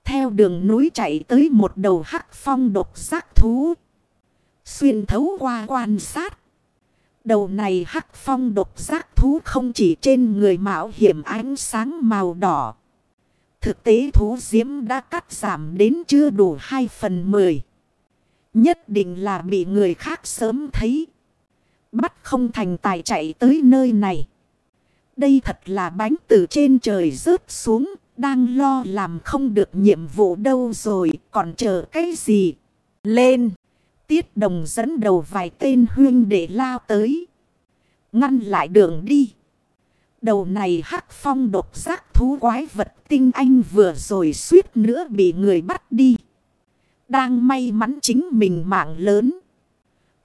Theo đường núi chạy tới một đầu hắc phong độc giác thú. Xuyên thấu qua quan sát. Đầu này hắc phong độc giác thú không chỉ trên người mạo hiểm ánh sáng màu đỏ. Thực tế thú diễm đã cắt giảm đến chưa đủ 2 phần 10. Nhất định là bị người khác sớm thấy. Bắt không thành tài chạy tới nơi này. Đây thật là bánh từ trên trời rớt xuống. Đang lo làm không được nhiệm vụ đâu rồi. Còn chờ cái gì? Lên! Tiết đồng dẫn đầu vài tên huyên để lao tới. Ngăn lại đường đi. Đầu này hắc phong độc giác thú quái vật tinh anh vừa rồi suýt nữa bị người bắt đi. Đang may mắn chính mình mạng lớn.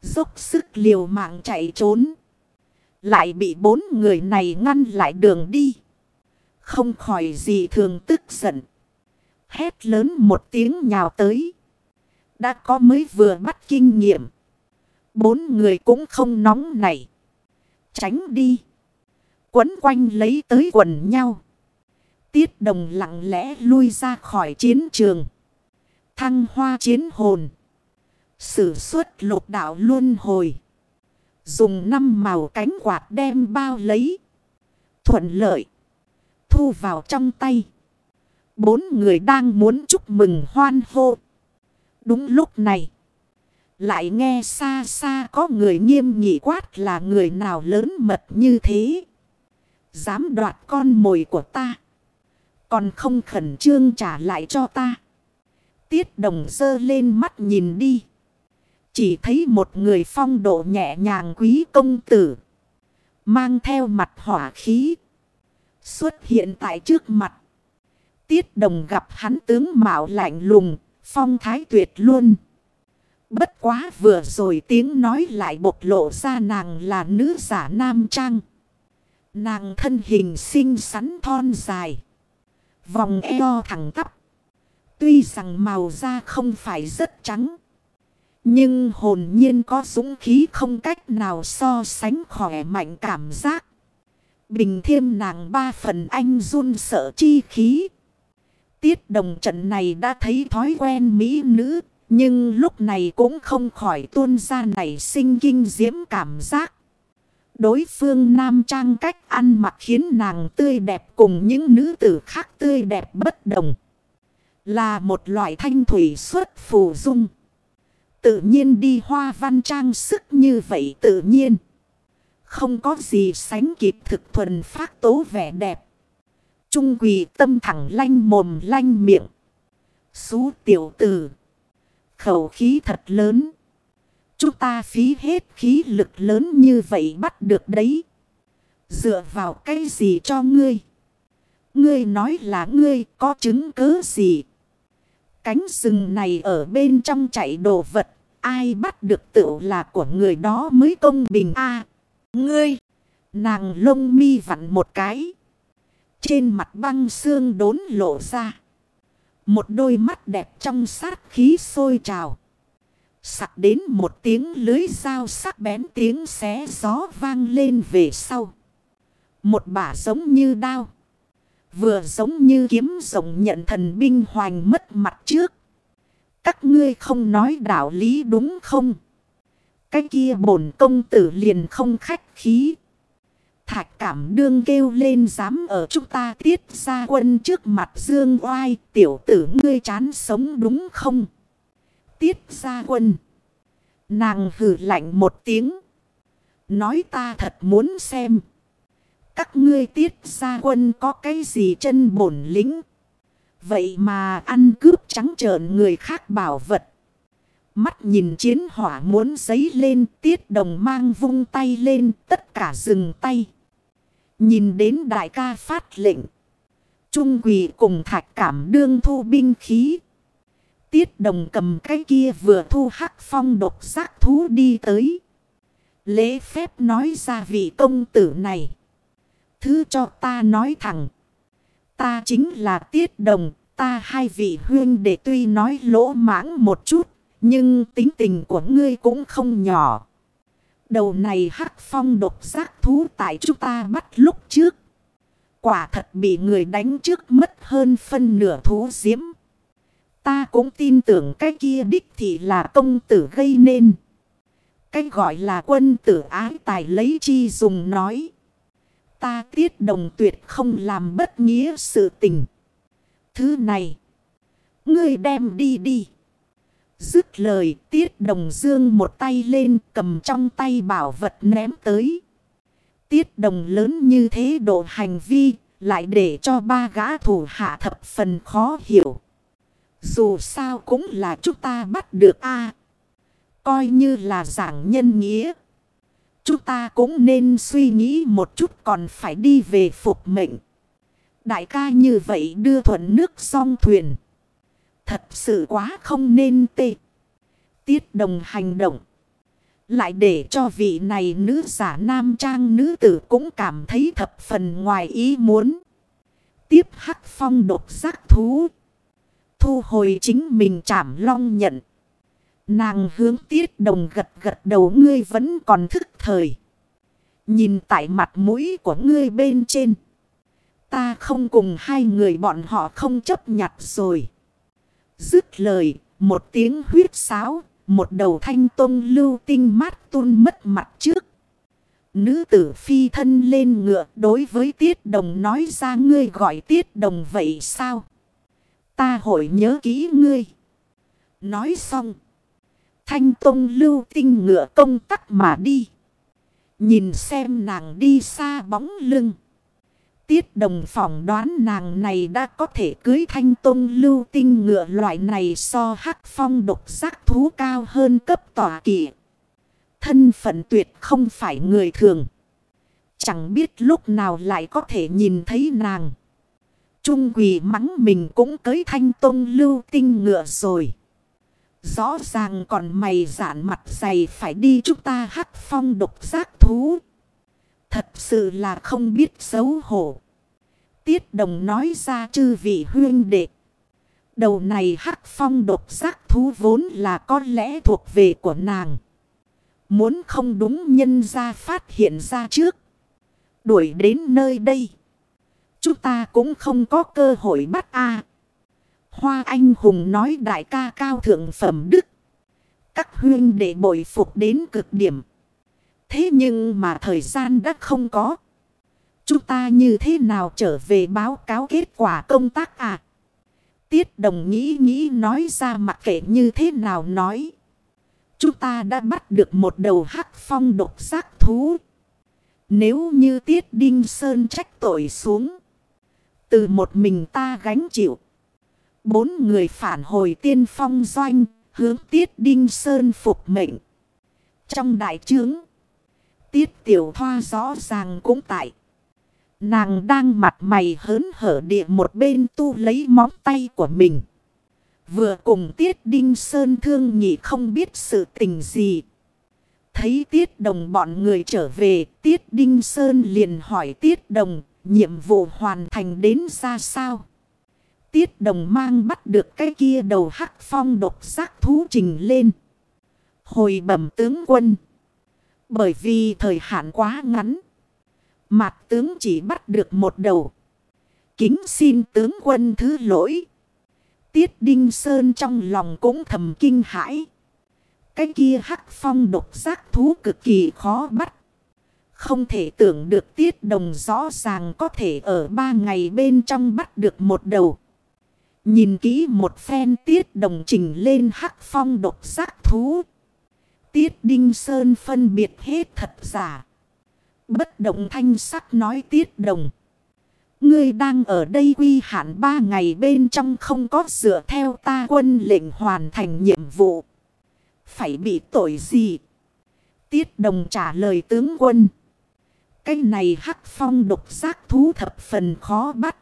Dốc sức liều mạng chạy trốn. Lại bị bốn người này ngăn lại đường đi. Không khỏi gì thường tức giận. Hét lớn một tiếng nhào tới. Đã có mới vừa bắt kinh nghiệm. Bốn người cũng không nóng nảy. Tránh đi. Quấn quanh lấy tới quần nhau. Tiết đồng lặng lẽ lui ra khỏi chiến trường. Thăng hoa chiến hồn. Sử xuất lục đạo luân hồi. Dùng năm màu cánh quạt đem bao lấy. Thuận lợi. Thu vào trong tay. Bốn người đang muốn chúc mừng hoan hô. Đúng lúc này. Lại nghe xa xa có người nghiêm nghị quát là người nào lớn mật như thế. Dám đoạt con mồi của ta. Còn không khẩn trương trả lại cho ta. Tiết đồng dơ lên mắt nhìn đi. Chỉ thấy một người phong độ nhẹ nhàng quý công tử. Mang theo mặt hỏa khí. Xuất hiện tại trước mặt. Tiết đồng gặp hắn tướng mạo lạnh lùng. Phong thái tuyệt luôn. Bất quá vừa rồi tiếng nói lại bộc lộ ra nàng là nữ giả nam trang. Nàng thân hình xinh xắn thon dài. Vòng eo thẳng tắp. Tuy rằng màu da không phải rất trắng. Nhưng hồn nhiên có dũng khí không cách nào so sánh khỏe mạnh cảm giác. Bình thiêm nàng ba phần anh run sợ chi khí. Tiết đồng trận này đã thấy thói quen mỹ nữ. Nhưng lúc này cũng không khỏi tuôn ra nảy sinh kinh diễm cảm giác. Đối phương nam trang cách ăn mặc khiến nàng tươi đẹp cùng những nữ tử khác tươi đẹp bất đồng. Là một loại thanh thủy xuất phù dung. Tự nhiên đi hoa văn trang sức như vậy tự nhiên. Không có gì sánh kịp thực thuần phát tố vẻ đẹp. Trung quỳ tâm thẳng lanh mồm lanh miệng. Xú tiểu tử. Khẩu khí thật lớn. Chúng ta phí hết khí lực lớn như vậy bắt được đấy. Dựa vào cái gì cho ngươi? Ngươi nói là ngươi có chứng cứ gì? Cánh rừng này ở bên trong chạy đồ vật. Ai bắt được tựu là của người đó mới công bình a Ngươi! Nàng lông mi vặn một cái. Trên mặt băng xương đốn lộ ra. Một đôi mắt đẹp trong sát khí sôi trào. Sặc đến một tiếng lưới dao sắc bén tiếng xé gió vang lên về sau. Một bả giống như đao. Vừa giống như kiếm rồng nhận thần binh hoành mất mặt trước. Các ngươi không nói đạo lý đúng không? Cái kia bổn công tử liền không khách khí. Thạch cảm đương kêu lên dám ở chúng ta tiết ra quân trước mặt dương oai, tiểu tử ngươi chán sống đúng không? Tiết ra quân. Nàng hử lạnh một tiếng. Nói ta thật muốn xem. Các ngươi tiết ra quân có cái gì chân bổn lính. Vậy mà ăn cướp trắng trợn người khác bảo vật. Mắt nhìn chiến hỏa muốn giấy lên, tiết đồng mang vung tay lên, tất cả dừng tay. Nhìn đến đại ca phát lệnh. Trung quỷ cùng thạch cảm đương thu binh khí. Tiết đồng cầm cái kia vừa thu hắc phong độc giác thú đi tới. Lễ phép nói ra vị công tử này. Thứ cho ta nói thẳng. Ta chính là tiết đồng. Ta hai vị huyên để tuy nói lỗ mãng một chút. Nhưng tính tình của ngươi cũng không nhỏ. Đầu này hắc phong độc giác thú tại chúng ta bắt lúc trước. Quả thật bị người đánh trước mất hơn phân nửa thú diễm. Ta cũng tin tưởng cái kia đích thì là công tử gây nên. Cái gọi là quân tử ái tài lấy chi dùng nói. Ta tiết đồng tuyệt không làm bất nghĩa sự tình. Thứ này. Ngươi đem đi đi. Dứt lời, tiết đồng dương một tay lên cầm trong tay bảo vật ném tới. Tiết đồng lớn như thế độ hành vi, lại để cho ba gã thủ hạ thập phần khó hiểu. Dù sao cũng là chúng ta bắt được a Coi như là giảng nhân nghĩa. Chúng ta cũng nên suy nghĩ một chút còn phải đi về phục mệnh. Đại ca như vậy đưa thuận nước song thuyền. Thật sự quá không nên tê. Tiết đồng hành động. Lại để cho vị này nữ giả nam trang nữ tử cũng cảm thấy thập phần ngoài ý muốn. Tiếp hắc phong độc giác thú. Thu hồi chính mình chảm long nhận. Nàng hướng tiết đồng gật gật đầu ngươi vẫn còn thức thời. Nhìn tại mặt mũi của ngươi bên trên. Ta không cùng hai người bọn họ không chấp nhặt rồi. Dứt lời, một tiếng huyết sáo, một đầu thanh tôn lưu tinh mát tuôn mất mặt trước. Nữ tử phi thân lên ngựa đối với tiết đồng nói ra ngươi gọi tiết đồng vậy sao? Ta hội nhớ kỹ ngươi. Nói xong. Thanh Tông lưu tinh ngựa công tắc mà đi. Nhìn xem nàng đi xa bóng lưng. Tiết đồng phỏng đoán nàng này đã có thể cưới thanh tôn lưu tinh ngựa loại này so hắc phong độc giác thú cao hơn cấp tòa kỵ. Thân phận tuyệt không phải người thường. Chẳng biết lúc nào lại có thể nhìn thấy nàng. Trung quỷ mắng mình cũng cưới thanh tông lưu tinh ngựa rồi. Rõ ràng còn mày giản mặt dày phải đi chúng ta hắc phong độc giác thú. Thật sự là không biết xấu hổ. Tiết đồng nói ra chư vị huyên đệ. Đầu này hắc phong độc giác thú vốn là có lẽ thuộc về của nàng. Muốn không đúng nhân ra phát hiện ra trước. Đuổi đến nơi đây. Chúng ta cũng không có cơ hội bắt a Hoa anh hùng nói đại ca cao thượng phẩm đức. Các huyên để bội phục đến cực điểm. Thế nhưng mà thời gian đã không có. Chúng ta như thế nào trở về báo cáo kết quả công tác à? Tiết đồng nghĩ nghĩ nói ra mặc kệ như thế nào nói. Chúng ta đã bắt được một đầu hắc phong độc giác thú. Nếu như Tiết Đinh Sơn trách tội xuống. Từ một mình ta gánh chịu. Bốn người phản hồi tiên phong doanh. Hướng Tiết Đinh Sơn phục mệnh. Trong đại trướng. Tiết Tiểu Thoa rõ ràng cũng tại. Nàng đang mặt mày hớn hở địa một bên tu lấy móng tay của mình. Vừa cùng Tiết Đinh Sơn thương nhị không biết sự tình gì. Thấy Tiết Đồng bọn người trở về, Tiết Đinh Sơn liền hỏi Tiết Đồng, nhiệm vụ hoàn thành đến ra sao? Tiết Đồng mang bắt được cái kia đầu hắc phong độc giác thú trình lên. Hồi bẩm tướng quân. Bởi vì thời hạn quá ngắn. Mạc tướng chỉ bắt được một đầu. Kính xin tướng quân thứ lỗi. Tiết Đinh Sơn trong lòng cũng thầm kinh hãi. Cái kia hắc phong độc giác thú cực kỳ khó bắt. Không thể tưởng được tiết đồng rõ ràng có thể ở ba ngày bên trong bắt được một đầu. Nhìn kỹ một phen tiết đồng trình lên hắc phong độc giác thú. Tiết Đinh Sơn phân biệt hết thật giả. Bất động thanh sắc nói tiết đồng. Ngươi đang ở đây quy hạn ba ngày bên trong không có dựa theo ta quân lệnh hoàn thành nhiệm vụ. Phải bị tội gì? Tiết đồng trả lời tướng quân. Cái này hắc phong độc giác thú thập phần khó bắt.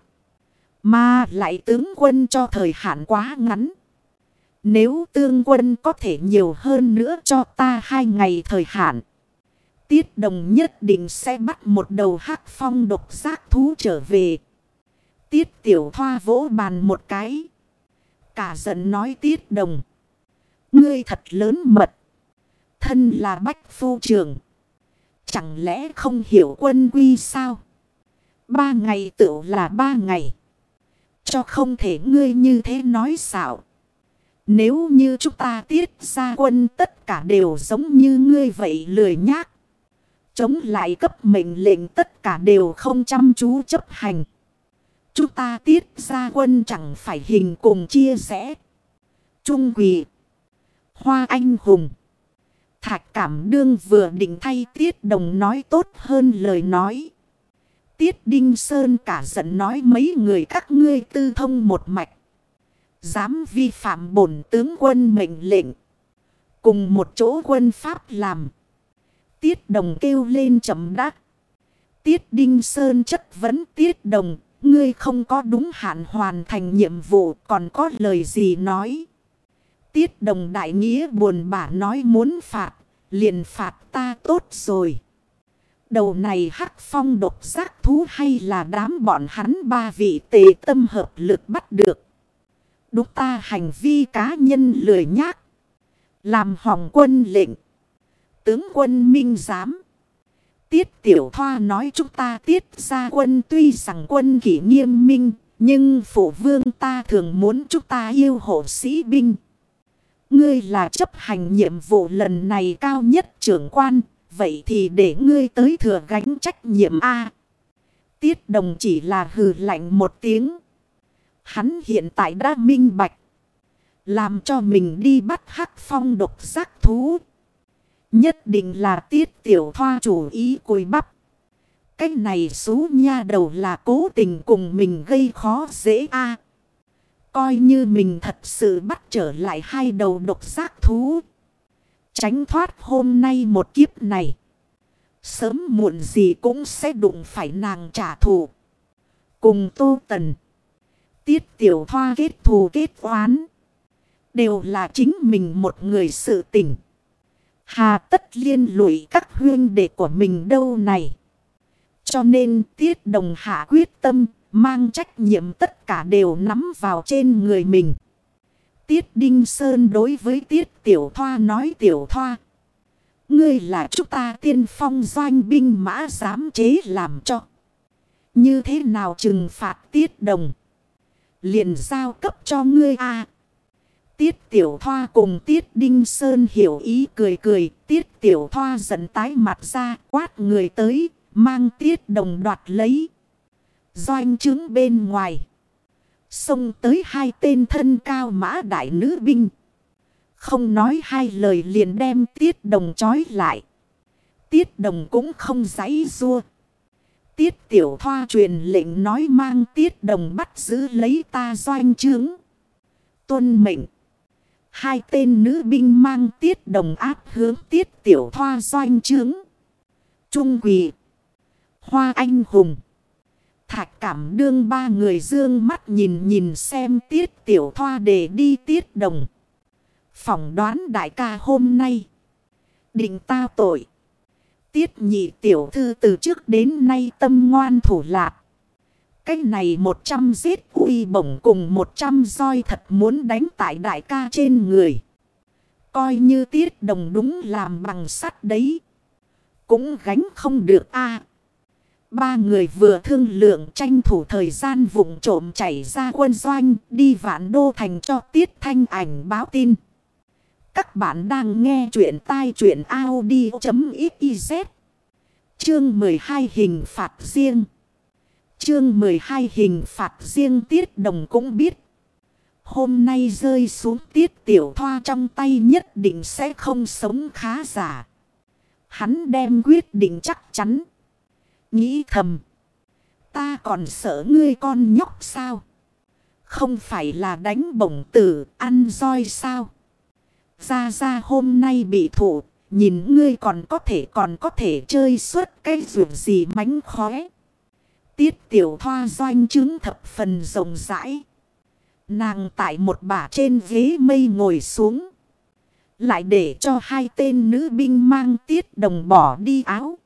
Mà lại tướng quân cho thời hạn quá ngắn. Nếu tương quân có thể nhiều hơn nữa cho ta hai ngày thời hạn. Tiết đồng nhất định sẽ bắt một đầu hắc phong độc giác thú trở về. Tiết tiểu thoa vỗ bàn một cái. Cả giận nói tiết đồng. Ngươi thật lớn mật. Thân là bách phu trưởng. Chẳng lẽ không hiểu quân quy sao? Ba ngày tự là ba ngày. Cho không thể ngươi như thế nói xạo. Nếu như chúng ta tiết ra quân tất cả đều giống như ngươi vậy lười nhác. Chống lại cấp mệnh lệnh tất cả đều không chăm chú chấp hành. Chúng ta tiết ra quân chẳng phải hình cùng chia sẻ. Trung quỷ. Hoa anh hùng. Thạch cảm đương vừa định thay tiết đồng nói tốt hơn lời nói. Tiết Đinh Sơn cả giận nói mấy người các ngươi tư thông một mạch. Dám vi phạm bổn tướng quân mệnh lệnh. Cùng một chỗ quân Pháp làm. Tiết đồng kêu lên chậm đắc. Tiết Đinh Sơn chất vấn Tiết đồng. Ngươi không có đúng hạn hoàn thành nhiệm vụ, còn có lời gì nói. Tiết đồng đại nghĩa buồn bã nói muốn phạt. Liền phạt ta tốt rồi. Đầu này hắc phong độc giác thú hay là đám bọn hắn ba vị tề tâm hợp lực bắt được. Đúng ta hành vi cá nhân lười nhác. Làm hỏng quân lệnh. Tướng quân minh giám. Tiết tiểu thoa nói chúng ta tiết ra quân tuy rằng quân kỷ nghiêm minh. Nhưng phụ vương ta thường muốn chúng ta yêu hộ sĩ binh. Ngươi là chấp hành nhiệm vụ lần này cao nhất trưởng quan. Vậy thì để ngươi tới thừa gánh trách nhiệm A. Tiết đồng chỉ là hừ lạnh một tiếng. Hắn hiện tại đã minh bạch. Làm cho mình đi bắt hắc phong độc giác thú. Nhất định là tiết tiểu thoa chủ ý cùi bắp. Cái này xú nha đầu là cố tình cùng mình gây khó dễ a Coi như mình thật sự bắt trở lại hai đầu độc giác thú. Tránh thoát hôm nay một kiếp này. Sớm muộn gì cũng sẽ đụng phải nàng trả thù. Cùng Tô Tần. Tiết Tiểu Thoa kết thù kết oán. Đều là chính mình một người sự tỉnh. Hà tất liên lụy các huyên đệ của mình đâu này. Cho nên Tiết Đồng Hạ quyết tâm mang trách nhiệm tất cả đều nắm vào trên người mình. Tiết Đinh Sơn đối với Tiết Tiểu Thoa nói, Tiểu Thoa. Ngươi là chúng ta tiên phong doanh binh mã dám chế làm cho. Như thế nào trừng phạt Tiết Đồng. Liền giao cấp cho ngươi a Tiết Tiểu Thoa cùng Tiết Đinh Sơn hiểu ý cười cười. Tiết Tiểu Thoa giận tái mặt ra, quát người tới. Mang Tiết Đồng đoạt lấy. Doanh trướng bên ngoài. Xông tới hai tên thân cao mã đại nữ binh. Không nói hai lời liền đem tiết đồng trói lại. Tiết đồng cũng không giấy rua. Tiết tiểu thoa truyền lệnh nói mang tiết đồng bắt giữ lấy ta doanh trướng. Tuân mệnh. Hai tên nữ binh mang tiết đồng áp hướng tiết tiểu thoa doanh trướng. Trung quỳ. Hoa anh hùng. Thạch cảm đương ba người dương mắt nhìn nhìn xem tiết tiểu thoa để đi tiết đồng. Phỏng đoán đại ca hôm nay. Định tao tội. Tiết nhị tiểu thư từ trước đến nay tâm ngoan thủ lạc. Cái này một trăm giết uy bổng cùng một trăm roi thật muốn đánh tại đại ca trên người. Coi như tiết đồng đúng làm bằng sắt đấy. Cũng gánh không được a Ba người vừa thương lượng tranh thủ thời gian vụng trộm chảy ra quân doanh, đi vạn đô thành cho tiết thanh ảnh báo tin. Các bạn đang nghe chuyện tai chuyện Audi.xyz. Chương 12 hình phạt riêng. Chương 12 hình phạt riêng tiết đồng cũng biết. Hôm nay rơi xuống tiết tiểu thoa trong tay nhất định sẽ không sống khá giả. Hắn đem quyết định chắc chắn. Nghĩ thầm. Ta còn sợ ngươi con nhóc sao? Không phải là đánh bổng tử, ăn roi sao? Ra ra hôm nay bị thủ. Nhìn ngươi còn có thể còn có thể chơi suốt cái ruột gì mánh khóe. Tiết tiểu thoa doanh chứng thập phần rộng rãi. Nàng tại một bả trên ghế mây ngồi xuống. Lại để cho hai tên nữ binh mang tiết đồng bỏ đi áo.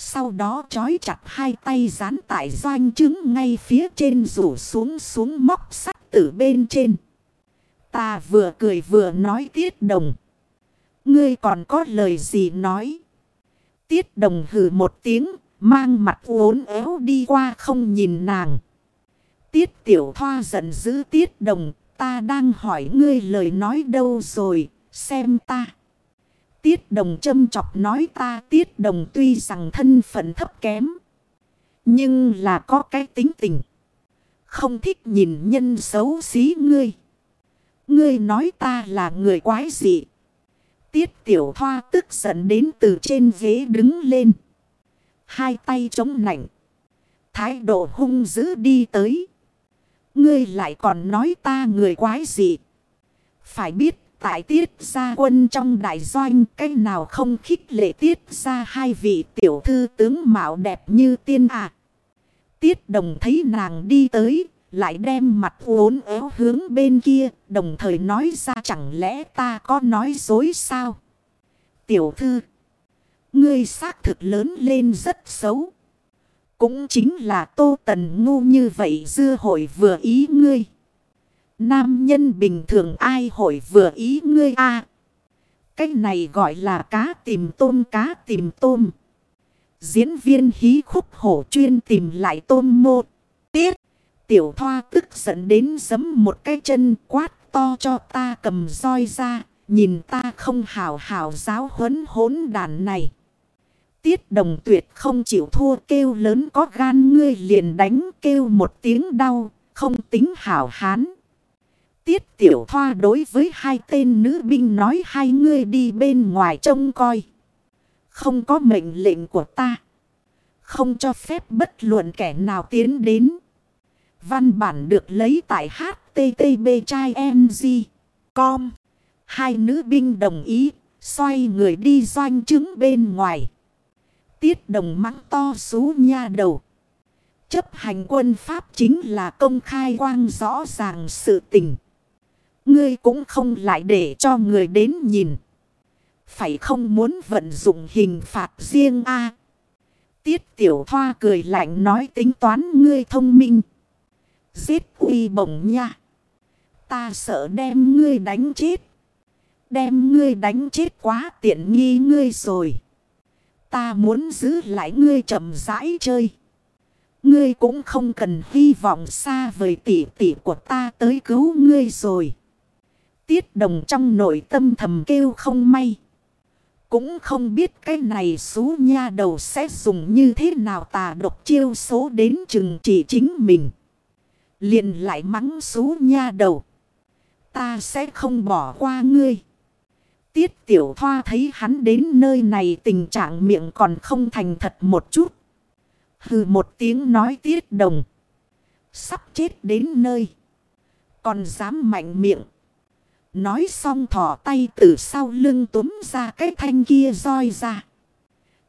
Sau đó trói chặt hai tay dán tại doanh trứng ngay phía trên rủ xuống xuống móc sắt từ bên trên. Ta vừa cười vừa nói tiết đồng. Ngươi còn có lời gì nói? Tiết đồng hừ một tiếng, mang mặt uốn éo đi qua không nhìn nàng. Tiết tiểu thoa giận dữ tiết đồng, ta đang hỏi ngươi lời nói đâu rồi, xem ta. Tiết đồng châm chọc nói ta tiết đồng tuy rằng thân phận thấp kém. Nhưng là có cái tính tình. Không thích nhìn nhân xấu xí ngươi. Ngươi nói ta là người quái dị. Tiết tiểu thoa tức giận đến từ trên ghế đứng lên. Hai tay chống nảnh. Thái độ hung dữ đi tới. Ngươi lại còn nói ta người quái dị. Phải biết Tại tiết gia quân trong đại doanh cách nào không khích lệ tiết ra hai vị tiểu thư tướng mạo đẹp như tiên à. Tiết đồng thấy nàng đi tới, lại đem mặt uốn éo hướng bên kia, đồng thời nói ra chẳng lẽ ta có nói dối sao? Tiểu thư, ngươi xác thực lớn lên rất xấu. Cũng chính là tô tần ngu như vậy dưa hội vừa ý ngươi. Nam nhân bình thường ai hội vừa ý ngươi a à, Cái này gọi là cá tìm tôm cá tìm tôm. Diễn viên hí khúc hổ chuyên tìm lại tôm mô. Tiết. Tiểu thoa tức giận đến giấm một cái chân quát to cho ta cầm roi ra. Nhìn ta không hào hào giáo huấn hốn đàn này. Tiết đồng tuyệt không chịu thua kêu lớn có gan ngươi liền đánh kêu một tiếng đau không tính hảo hán. Tiết tiểu thoa đối với hai tên nữ binh nói hai ngươi đi bên ngoài trông coi. Không có mệnh lệnh của ta. Không cho phép bất luận kẻ nào tiến đến. Văn bản được lấy tại http trai com. Hai nữ binh đồng ý, xoay người đi doanh chứng bên ngoài. Tiết đồng mắng to xú nha đầu. Chấp hành quân Pháp chính là công khai quang rõ ràng sự tình. Ngươi cũng không lại để cho người đến nhìn. Phải không muốn vận dụng hình phạt riêng a Tiết tiểu thoa cười lạnh nói tính toán ngươi thông minh. Giết uy bổng nha. Ta sợ đem ngươi đánh chết. Đem ngươi đánh chết quá tiện nghi ngươi rồi. Ta muốn giữ lại ngươi chậm rãi chơi. Ngươi cũng không cần hy vọng xa vời tỷ tỷ của ta tới cứu ngươi rồi. Tiết đồng trong nội tâm thầm kêu không may. Cũng không biết cái này xú nha đầu sẽ dùng như thế nào tà độc chiêu số đến chừng chỉ chính mình. Liền lại mắng xú nha đầu. Ta sẽ không bỏ qua ngươi. Tiết tiểu thoa thấy hắn đến nơi này tình trạng miệng còn không thành thật một chút. Hừ một tiếng nói tiết đồng. Sắp chết đến nơi. Còn dám mạnh miệng. Nói xong thỏ tay từ sau lưng túm ra cái thanh kia roi ra.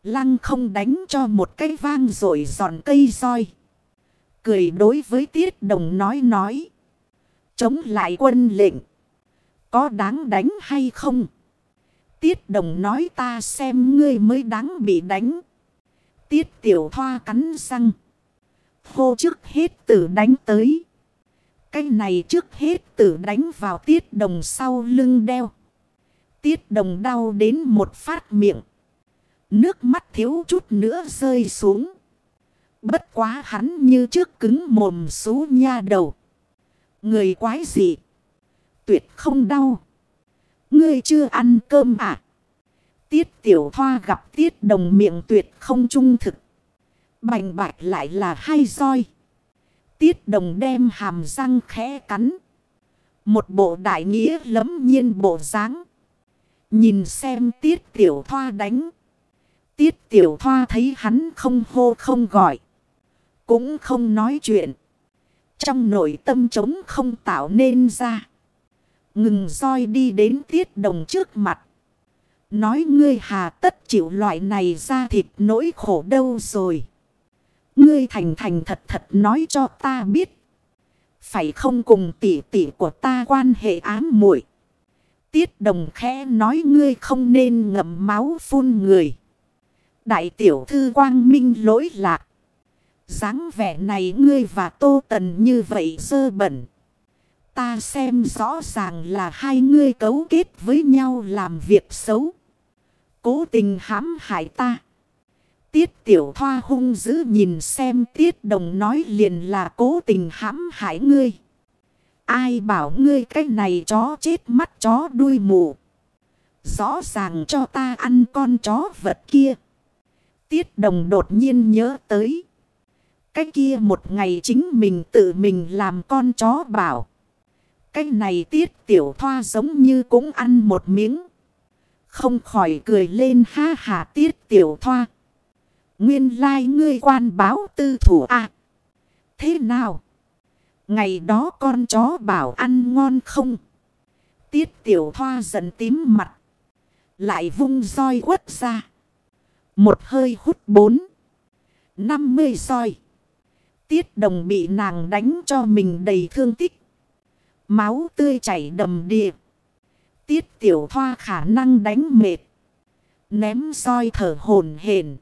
Lăng không đánh cho một cái vang rồi giòn cây roi. Cười đối với tiết đồng nói nói. Chống lại quân lệnh. Có đáng đánh hay không? Tiết đồng nói ta xem ngươi mới đáng bị đánh. Tiết tiểu thoa cắn răng. Hô trước hết tử đánh tới. Cái này trước hết tử đánh vào tiết đồng sau lưng đeo. Tiết đồng đau đến một phát miệng. Nước mắt thiếu chút nữa rơi xuống. Bất quá hắn như trước cứng mồm xú nha đầu. Người quái gì? Tuyệt không đau. Ngươi chưa ăn cơm à? Tiết tiểu thoa gặp tiết đồng miệng tuyệt không trung thực. Bành bạch lại là hai roi. Tiết đồng đem hàm răng khẽ cắn. Một bộ đại nghĩa lấm nhiên bộ dáng Nhìn xem tiết tiểu thoa đánh. Tiết tiểu thoa thấy hắn không hô không gọi. Cũng không nói chuyện. Trong nội tâm trống không tạo nên ra. Ngừng roi đi đến tiết đồng trước mặt. Nói ngươi hà tất chịu loại này ra thịt nỗi khổ đâu rồi. Ngươi thành thành thật thật nói cho ta biết. Phải không cùng tỷ tỷ của ta quan hệ ám muội Tiết đồng khẽ nói ngươi không nên ngậm máu phun người. Đại tiểu thư quang minh lỗi lạc. dáng vẻ này ngươi và tô tần như vậy sơ bẩn. Ta xem rõ ràng là hai ngươi cấu kết với nhau làm việc xấu. Cố tình hãm hại ta. Tiết tiểu thoa hung dữ nhìn xem tiết đồng nói liền là cố tình hãm hại ngươi. Ai bảo ngươi cái này chó chết mắt chó đuôi mù. Rõ ràng cho ta ăn con chó vật kia. Tiết đồng đột nhiên nhớ tới. Cái kia một ngày chính mình tự mình làm con chó bảo. Cái này tiết tiểu thoa giống như cũng ăn một miếng. Không khỏi cười lên ha hà tiết tiểu thoa. Nguyên lai like ngươi quan báo tư thủ à. Thế nào? Ngày đó con chó bảo ăn ngon không? Tiết tiểu thoa giận tím mặt. Lại vung roi quất ra. Một hơi hút bốn. Năm mươi roi. Tiết đồng bị nàng đánh cho mình đầy thương tích. Máu tươi chảy đầm đìa. Tiết tiểu thoa khả năng đánh mệt. Ném roi thở hồn hển.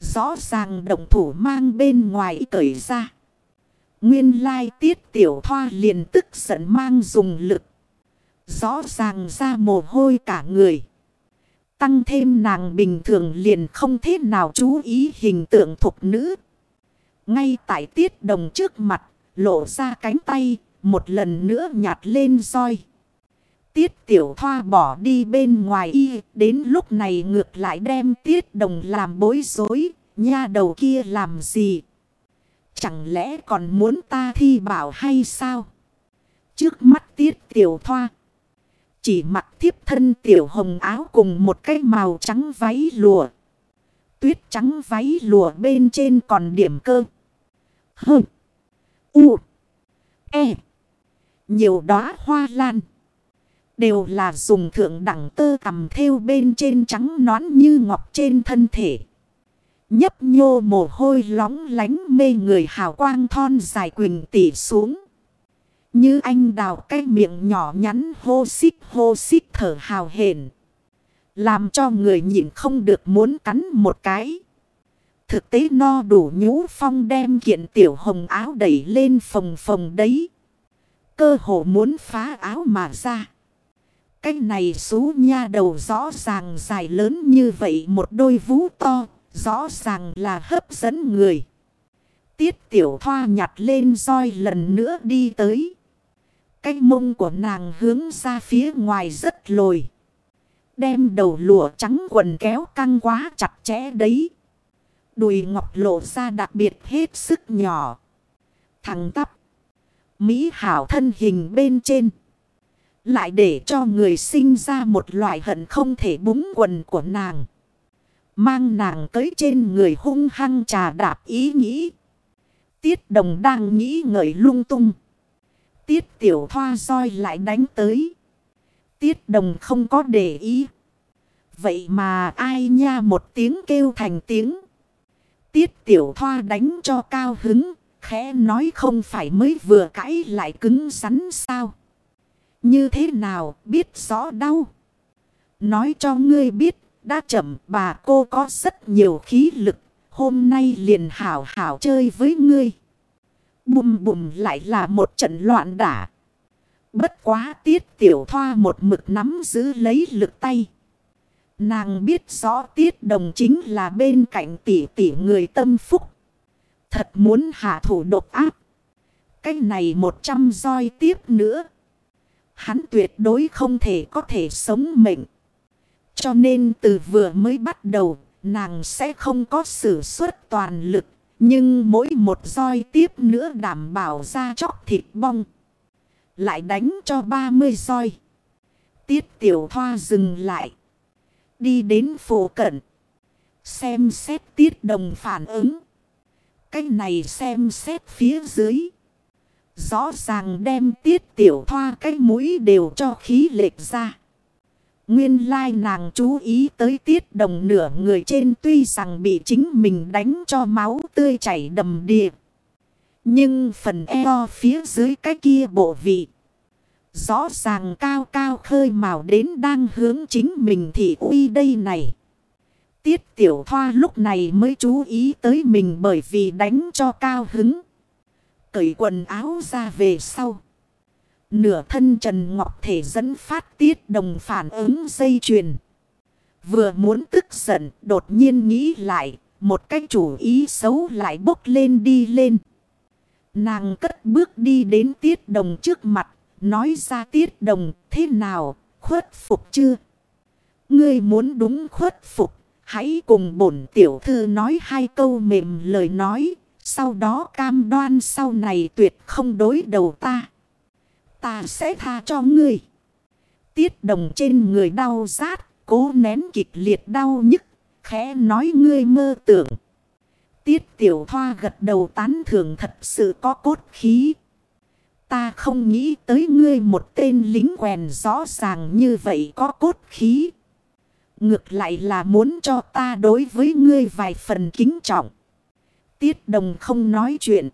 Rõ ràng động thủ mang bên ngoài cởi ra. Nguyên lai tiết tiểu thoa liền tức giận mang dùng lực. Rõ ràng ra mồ hôi cả người. Tăng thêm nàng bình thường liền không thế nào chú ý hình tượng thục nữ. Ngay tại tiết đồng trước mặt, lộ ra cánh tay, một lần nữa nhặt lên roi. Tiết tiểu thoa bỏ đi bên ngoài y, đến lúc này ngược lại đem tiết đồng làm bối rối, nha đầu kia làm gì? Chẳng lẽ còn muốn ta thi bảo hay sao? Trước mắt tiết tiểu thoa. Chỉ mặc thiếp thân tiểu hồng áo cùng một cái màu trắng váy lụa. Tuyết trắng váy lụa bên trên còn điểm cơ. Hơ. U. E. Nhiều đóa hoa lan. Đều là dùng thượng đẳng tơ cầm theo bên trên trắng nón như ngọc trên thân thể. Nhấp nhô mồ hôi lóng lánh mê người hào quang thon dài quỳnh tỉ xuống. Như anh đào cái miệng nhỏ nhắn hô xích hô xích thở hào hển. Làm cho người nhịn không được muốn cắn một cái. Thực tế no đủ nhũ phong đem kiện tiểu hồng áo đẩy lên phồng phồng đấy. Cơ hồ muốn phá áo mà ra. Cái này xú nha đầu rõ ràng dài lớn như vậy một đôi vú to, rõ ràng là hấp dẫn người. Tiết tiểu thoa nhặt lên roi lần nữa đi tới. Cái mông của nàng hướng ra phía ngoài rất lồi. Đem đầu lụa trắng quần kéo căng quá chặt chẽ đấy. Đùi ngọc lộ ra đặc biệt hết sức nhỏ. Thằng tắp. Mỹ hảo thân hình bên trên. Lại để cho người sinh ra một loại hận không thể búng quần của nàng. Mang nàng tới trên người hung hăng trà đạp ý nghĩ. Tiết đồng đang nghĩ ngợi lung tung. Tiết tiểu thoa roi lại đánh tới. Tiết đồng không có để ý. Vậy mà ai nha một tiếng kêu thành tiếng. Tiết tiểu thoa đánh cho cao hứng. Khẽ nói không phải mới vừa cãi lại cứng rắn sao. Như thế nào, biết rõ đau. Nói cho ngươi biết, đã chậm, bà cô có rất nhiều khí lực. Hôm nay liền hảo hảo chơi với ngươi. Bùm bùm lại là một trận loạn đả. Bất quá tiết tiểu thoa một mực nắm giữ lấy lực tay. Nàng biết rõ tiết đồng chính là bên cạnh tỷ tỷ người tâm phúc. Thật muốn hạ thủ độc áp. Cái này một trăm roi tiếp nữa. Hắn tuyệt đối không thể có thể sống mệnh. Cho nên từ vừa mới bắt đầu, nàng sẽ không có sử xuất toàn lực. Nhưng mỗi một roi tiếp nữa đảm bảo ra chóc thịt bong. Lại đánh cho 30 roi. Tiết tiểu thoa dừng lại. Đi đến phố cận. Xem xét tiết đồng phản ứng. Cái này xem xét phía dưới. Rõ ràng đem tiết tiểu thoa cái mũi đều cho khí lệch ra. Nguyên lai nàng chú ý tới tiết đồng nửa người trên tuy rằng bị chính mình đánh cho máu tươi chảy đầm đìa. Nhưng phần eo phía dưới cái kia bộ vị. Rõ ràng cao cao khơi màu đến đang hướng chính mình thì uy đây này. Tiết tiểu thoa lúc này mới chú ý tới mình bởi vì đánh cho cao hứng. Cởi quần áo ra về sau. Nửa thân Trần Ngọc thể dẫn phát tiết đồng phản ứng dây chuyền. Vừa muốn tức giận, đột nhiên nghĩ lại. Một cách chủ ý xấu lại bốc lên đi lên. Nàng cất bước đi đến tiết đồng trước mặt. Nói ra tiết đồng, thế nào, khuất phục chưa? Ngươi muốn đúng khuất phục. Hãy cùng bổn tiểu thư nói hai câu mềm lời nói. Sau đó cam đoan sau này tuyệt không đối đầu ta ta sẽ tha cho ngươi. Tiết đồng trên người đau rát, cố nén kịch liệt đau nhức, khẽ nói ngươi mơ tưởng. Tiết tiểu thoa gật đầu tán thưởng thật sự có cốt khí. Ta không nghĩ tới ngươi một tên lính quèn rõ ràng như vậy có cốt khí. Ngược lại là muốn cho ta đối với ngươi vài phần kính trọng. Tiết đồng không nói chuyện.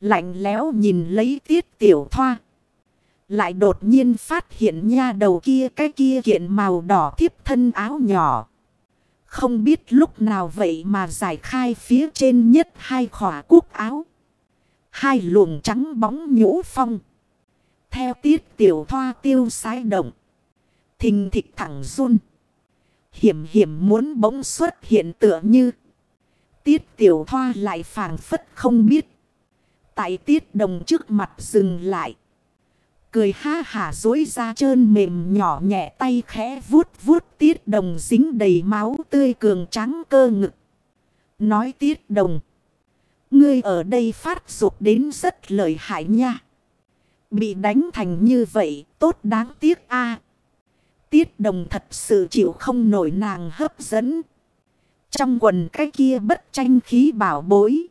Lạnh lẽo nhìn lấy tiết tiểu thoa. Lại đột nhiên phát hiện nha đầu kia cái kia kiện màu đỏ thiếp thân áo nhỏ. Không biết lúc nào vậy mà giải khai phía trên nhất hai khỏa cúc áo. Hai luồng trắng bóng nhũ phong. Theo tiết tiểu thoa tiêu sái động. Thình thịch thẳng run. Hiểm hiểm muốn bỗng xuất hiện tựa như. Tiết tiểu thoa lại phản phất không biết. Tại tiết đồng trước mặt dừng lại. Cười ha hả dối ra trơn mềm nhỏ nhẹ tay khẽ vuốt vuốt tiết đồng dính đầy máu tươi cường trắng cơ ngực. Nói tiết đồng. Ngươi ở đây phát dục đến rất lợi hại nha. Bị đánh thành như vậy, tốt đáng tiếc a Tiết đồng thật sự chịu không nổi nàng hấp dẫn. Trong quần cái kia bất tranh khí bảo bối.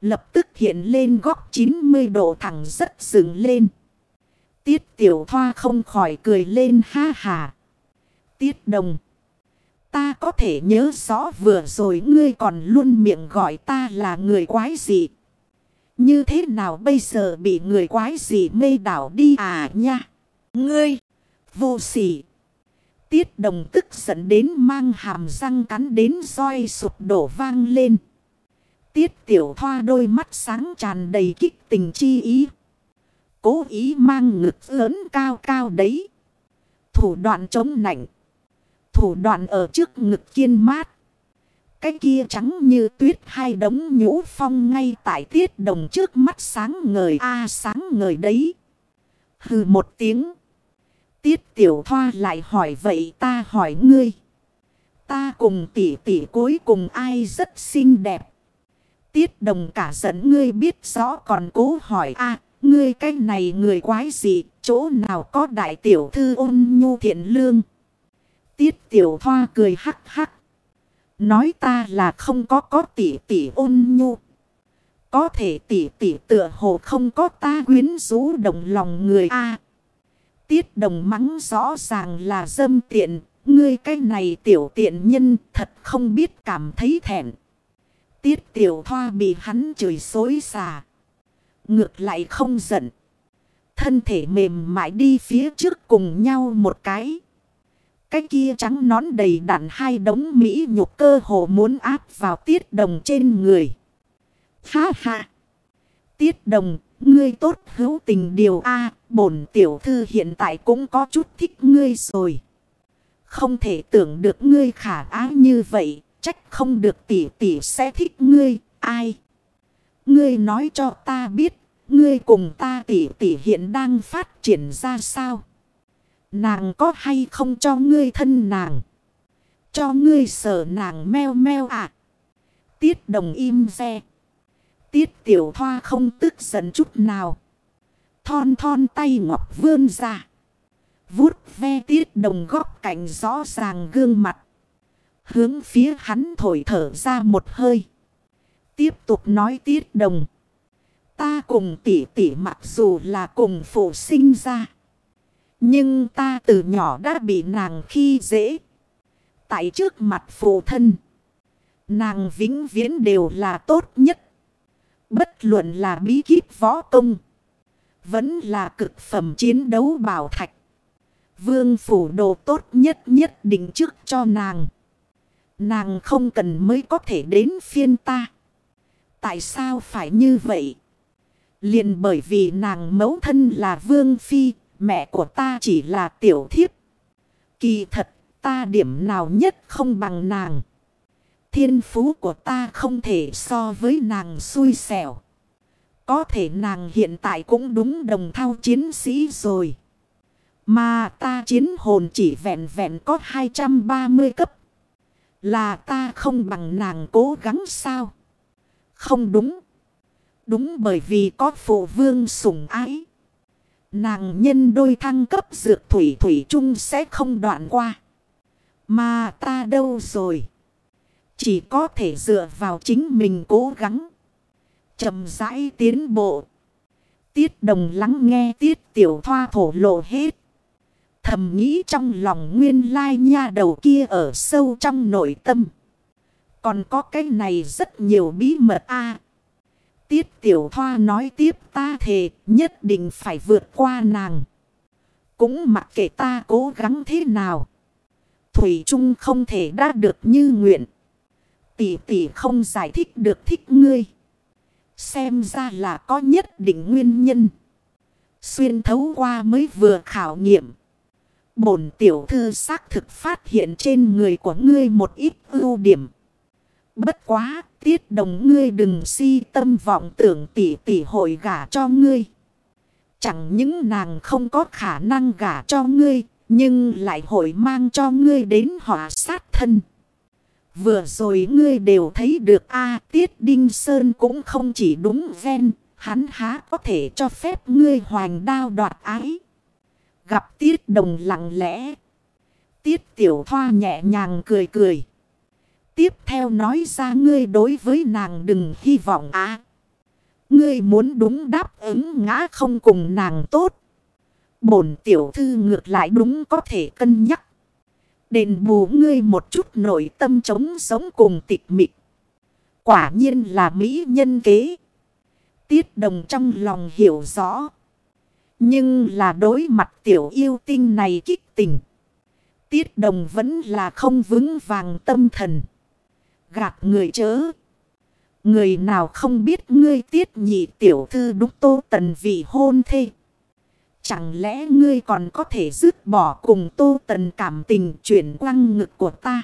Lập tức hiện lên góc 90 độ thẳng rất dựng lên. Tiết tiểu thoa không khỏi cười lên ha hà. Tiết đồng. Ta có thể nhớ rõ vừa rồi ngươi còn luôn miệng gọi ta là người quái gì. Như thế nào bây giờ bị người quái gì mê đảo đi à nha. Ngươi. Vô sỉ. Tiết đồng tức giận đến mang hàm răng cắn đến roi sụp đổ vang lên. Tiết tiểu thoa đôi mắt sáng tràn đầy kích tình chi ý. Cố ý mang ngực lớn cao cao đấy. Thủ đoạn chống nạnh. Thủ đoạn ở trước ngực kiên mát. Cái kia trắng như tuyết hai đống nhũ phong ngay tại tiết đồng trước mắt sáng ngời a sáng ngời đấy. Hừ một tiếng. Tiết tiểu thoa lại hỏi vậy ta hỏi ngươi. Ta cùng tỷ tỷ cuối cùng ai rất xinh đẹp. Tiết đồng cả giận ngươi biết rõ còn cố hỏi a ngươi cái này người quái gì, chỗ nào có đại tiểu thư ôn nhu thiện lương. Tiết tiểu thoa cười hắc hắc. Nói ta là không có có tỷ tỷ ôn nhu. Có thể tỷ tỷ tựa hồ không có ta quyến rũ đồng lòng người a Tiết đồng mắng rõ ràng là dâm tiện. Ngươi cái này tiểu tiện nhân thật không biết cảm thấy thẹn. Tiết tiểu thoa bị hắn chửi xối xà. Ngược lại không giận. Thân thể mềm mại đi phía trước cùng nhau một cái. Cái kia trắng nón đầy đặn hai đống Mỹ nhục cơ hồ muốn áp vào tiết đồng trên người. Ha ha! Tiết đồng, ngươi tốt hữu tình điều A, bổn tiểu thư hiện tại cũng có chút thích ngươi rồi. Không thể tưởng được ngươi khả ái như vậy, trách không được tỷ tỷ sẽ thích ngươi, ai? Ngươi nói cho ta biết, ngươi cùng ta tỷ tỷ hiện đang phát triển ra sao? Nàng có hay không cho ngươi thân nàng? Cho ngươi sợ nàng meo meo à? Tiết đồng im re. Tiết tiểu thoa không tức giận chút nào. Thon thon tay ngọc vươn ra. Vút ve tiết đồng góc cạnh rõ ràng gương mặt. Hướng phía hắn thổi thở ra một hơi. Tiếp tục nói tiết đồng. Ta cùng tỷ tỷ mặc dù là cùng phụ sinh ra. Nhưng ta từ nhỏ đã bị nàng khi dễ. Tại trước mặt phụ thân. Nàng vĩnh viễn đều là tốt nhất. Bất luận là bí kíp võ công. Vẫn là cực phẩm chiến đấu bảo thạch. Vương phủ đồ tốt nhất nhất định trước cho nàng. Nàng không cần mới có thể đến phiên ta. Tại sao phải như vậy? liền bởi vì nàng mẫu thân là vương phi, mẹ của ta chỉ là tiểu thiếp. Kỳ thật, ta điểm nào nhất không bằng nàng. Thiên phú của ta không thể so với nàng xui xẻo. Có thể nàng hiện tại cũng đúng đồng thao chiến sĩ rồi. Mà ta chiến hồn chỉ vẹn vẹn có 230 cấp. Là ta không bằng nàng cố gắng sao? Không đúng. Đúng bởi vì có phụ vương sủng ái. Nàng nhân đôi thăng cấp dược thủy thủy chung sẽ không đoạn qua. Mà ta đâu rồi? Chỉ có thể dựa vào chính mình cố gắng. chậm rãi tiến bộ. Tiết đồng lắng nghe tiết tiểu thoa thổ lộ hết. Thầm nghĩ trong lòng nguyên lai nha đầu kia ở sâu trong nội tâm. Còn có cái này rất nhiều bí mật a Tiết tiểu thoa nói tiếp ta thề nhất định phải vượt qua nàng. Cũng mặc kệ ta cố gắng thế nào. Thủy Trung không thể đã được như nguyện. Tỷ tỷ không giải thích được thích ngươi. Xem ra là có nhất định nguyên nhân. Xuyên thấu qua mới vừa khảo nghiệm. Bổn tiểu thư xác thực phát hiện trên người của ngươi một ít ưu điểm. Bất quá, tiết đồng ngươi đừng si tâm vọng tưởng tỷ tỷ hội gả cho ngươi. Chẳng những nàng không có khả năng gả cho ngươi, nhưng lại hội mang cho ngươi đến họa sát thân. Vừa rồi ngươi đều thấy được a Tiết Đinh Sơn cũng không chỉ đúng ven. Hắn há có thể cho phép ngươi hoành đao đoạt ái. Gặp Tiết Đồng lặng lẽ. Tiết Tiểu Thoa nhẹ nhàng cười cười. Tiếp theo nói ra ngươi đối với nàng đừng hy vọng á. ngươi muốn đúng đáp ứng ngã không cùng nàng tốt. Bổn tiểu thư ngược lại đúng có thể cân nhắc. Đền bù ngươi một chút nội tâm chống sống cùng tịch mịch. Quả nhiên là mỹ nhân kế. Tiết đồng trong lòng hiểu rõ. Nhưng là đối mặt tiểu yêu tinh này kích tình. Tiết đồng vẫn là không vững vàng tâm thần. Gạt người chớ. Người nào không biết ngươi tiết nhị tiểu thư đúc tô tần vị hôn thê. Chẳng lẽ ngươi còn có thể dứt bỏ cùng tô tần cảm tình chuyển quăng ngực của ta?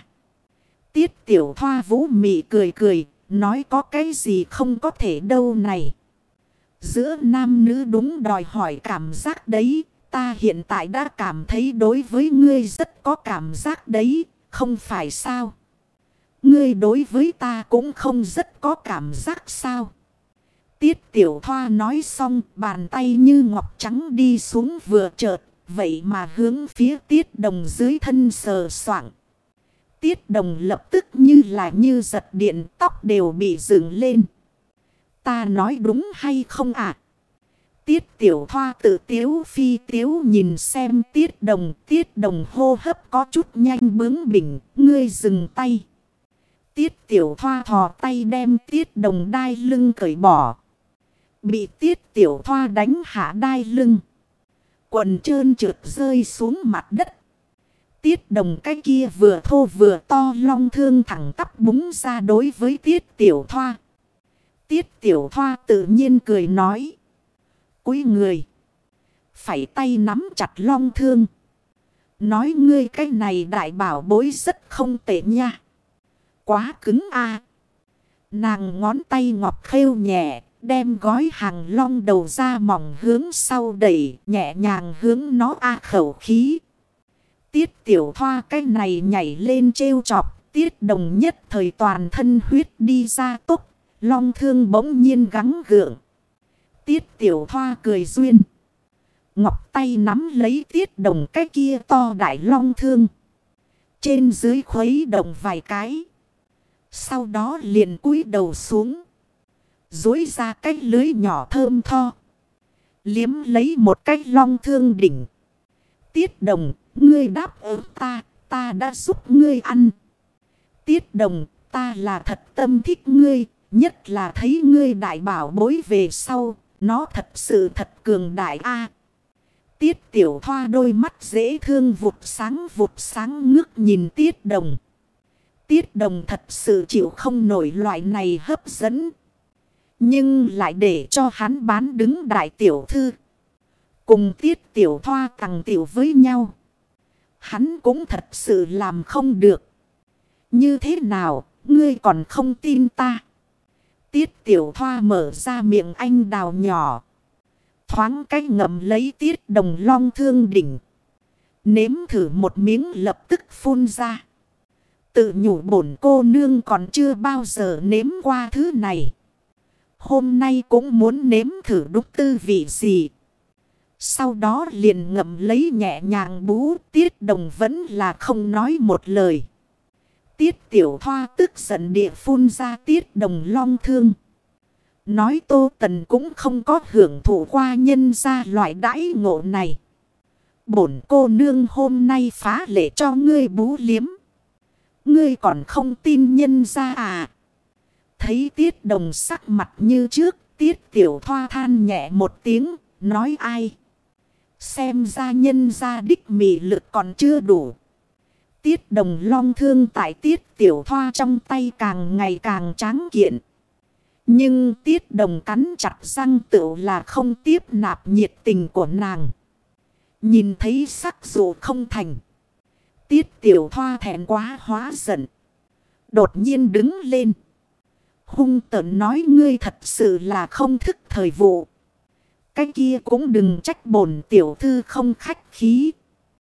Tiết tiểu thoa vũ mị cười cười, nói có cái gì không có thể đâu này. Giữa nam nữ đúng đòi hỏi cảm giác đấy, ta hiện tại đã cảm thấy đối với ngươi rất có cảm giác đấy, không phải sao? Ngươi đối với ta cũng không rất có cảm giác sao? Tiết tiểu thoa nói xong, bàn tay như ngọc trắng đi xuống vừa chợt. Vậy mà hướng phía tiết đồng dưới thân sờ soạng. Tiết đồng lập tức như là như giật điện, tóc đều bị dựng lên. Ta nói đúng hay không ạ? Tiết tiểu thoa tự tiếu phi tiếu nhìn xem tiết đồng. Tiết đồng hô hấp có chút nhanh bướng bỉnh. Ngươi dừng tay. Tiết tiểu thoa thò tay đem tiết đồng đai lưng cởi bỏ. Bị tiết tiểu thoa đánh hạ đai lưng. Quần trơn trượt rơi xuống mặt đất. Tiết đồng cái kia vừa thô vừa to long thương thẳng tắp búng ra đối với tiết tiểu thoa. Tiết tiểu thoa tự nhiên cười nói. Quý người. Phải tay nắm chặt long thương. Nói ngươi cái này đại bảo bối rất không tệ nha. Quá cứng a Nàng ngón tay ngọc khêu nhẹ đem gói hàng long đầu ra mỏng hướng sau đẩy, nhẹ nhàng hướng nó a khẩu khí. Tiết tiểu thoa cái này nhảy lên trêu chọc, tiết đồng nhất thời toàn thân huyết đi ra tốc, long thương bỗng nhiên gắng gượng. Tiết tiểu thoa cười duyên. Ngọc tay nắm lấy tiết đồng cái kia to đại long thương. Trên dưới khuấy động vài cái. Sau đó liền cúi đầu xuống. Dối ra cái lưới nhỏ thơm tho. Liếm lấy một cái long thương đỉnh. Tiết đồng, ngươi đáp ứng ta, ta đã giúp ngươi ăn. Tiết đồng, ta là thật tâm thích ngươi, nhất là thấy ngươi đại bảo bối về sau, nó thật sự thật cường đại a. tiết tiểu thoa đôi mắt dễ thương vụt sáng vụt sáng ngước nhìn tiết đồng. Tiết đồng thật sự chịu không nổi loại này hấp dẫn. Nhưng lại để cho hắn bán đứng đại tiểu thư. Cùng tiết tiểu thoa tặng tiểu với nhau. Hắn cũng thật sự làm không được. Như thế nào, ngươi còn không tin ta? Tiết tiểu thoa mở ra miệng anh đào nhỏ. Thoáng cách ngậm lấy tiết đồng long thương đỉnh. Nếm thử một miếng lập tức phun ra. Tự nhủ bổn cô nương còn chưa bao giờ nếm qua thứ này. Hôm nay cũng muốn nếm thử đúc tư vị gì. Sau đó liền ngậm lấy nhẹ nhàng bú, tiết đồng vẫn là không nói một lời. Tiết tiểu thoa tức giận địa phun ra tiết đồng long thương. Nói tô tần cũng không có hưởng thụ qua nhân ra loại đãi ngộ này. Bổn cô nương hôm nay phá lệ cho ngươi bú liếm. Ngươi còn không tin nhân ra à. Thấy tiết đồng sắc mặt như trước. Tiết tiểu thoa than nhẹ một tiếng. Nói ai. Xem ra nhân ra đích mị lực còn chưa đủ. Tiết đồng long thương tại tiết tiểu thoa trong tay càng ngày càng tráng kiện. Nhưng tiết đồng cắn chặt răng tựu là không tiếp nạp nhiệt tình của nàng. Nhìn thấy sắc dụ không thành. Tiết tiểu thoa thẹn quá hóa giận. Đột nhiên đứng lên. Hung tợn nói ngươi thật sự là không thức thời vụ. Cái kia cũng đừng trách bổn tiểu thư không khách khí.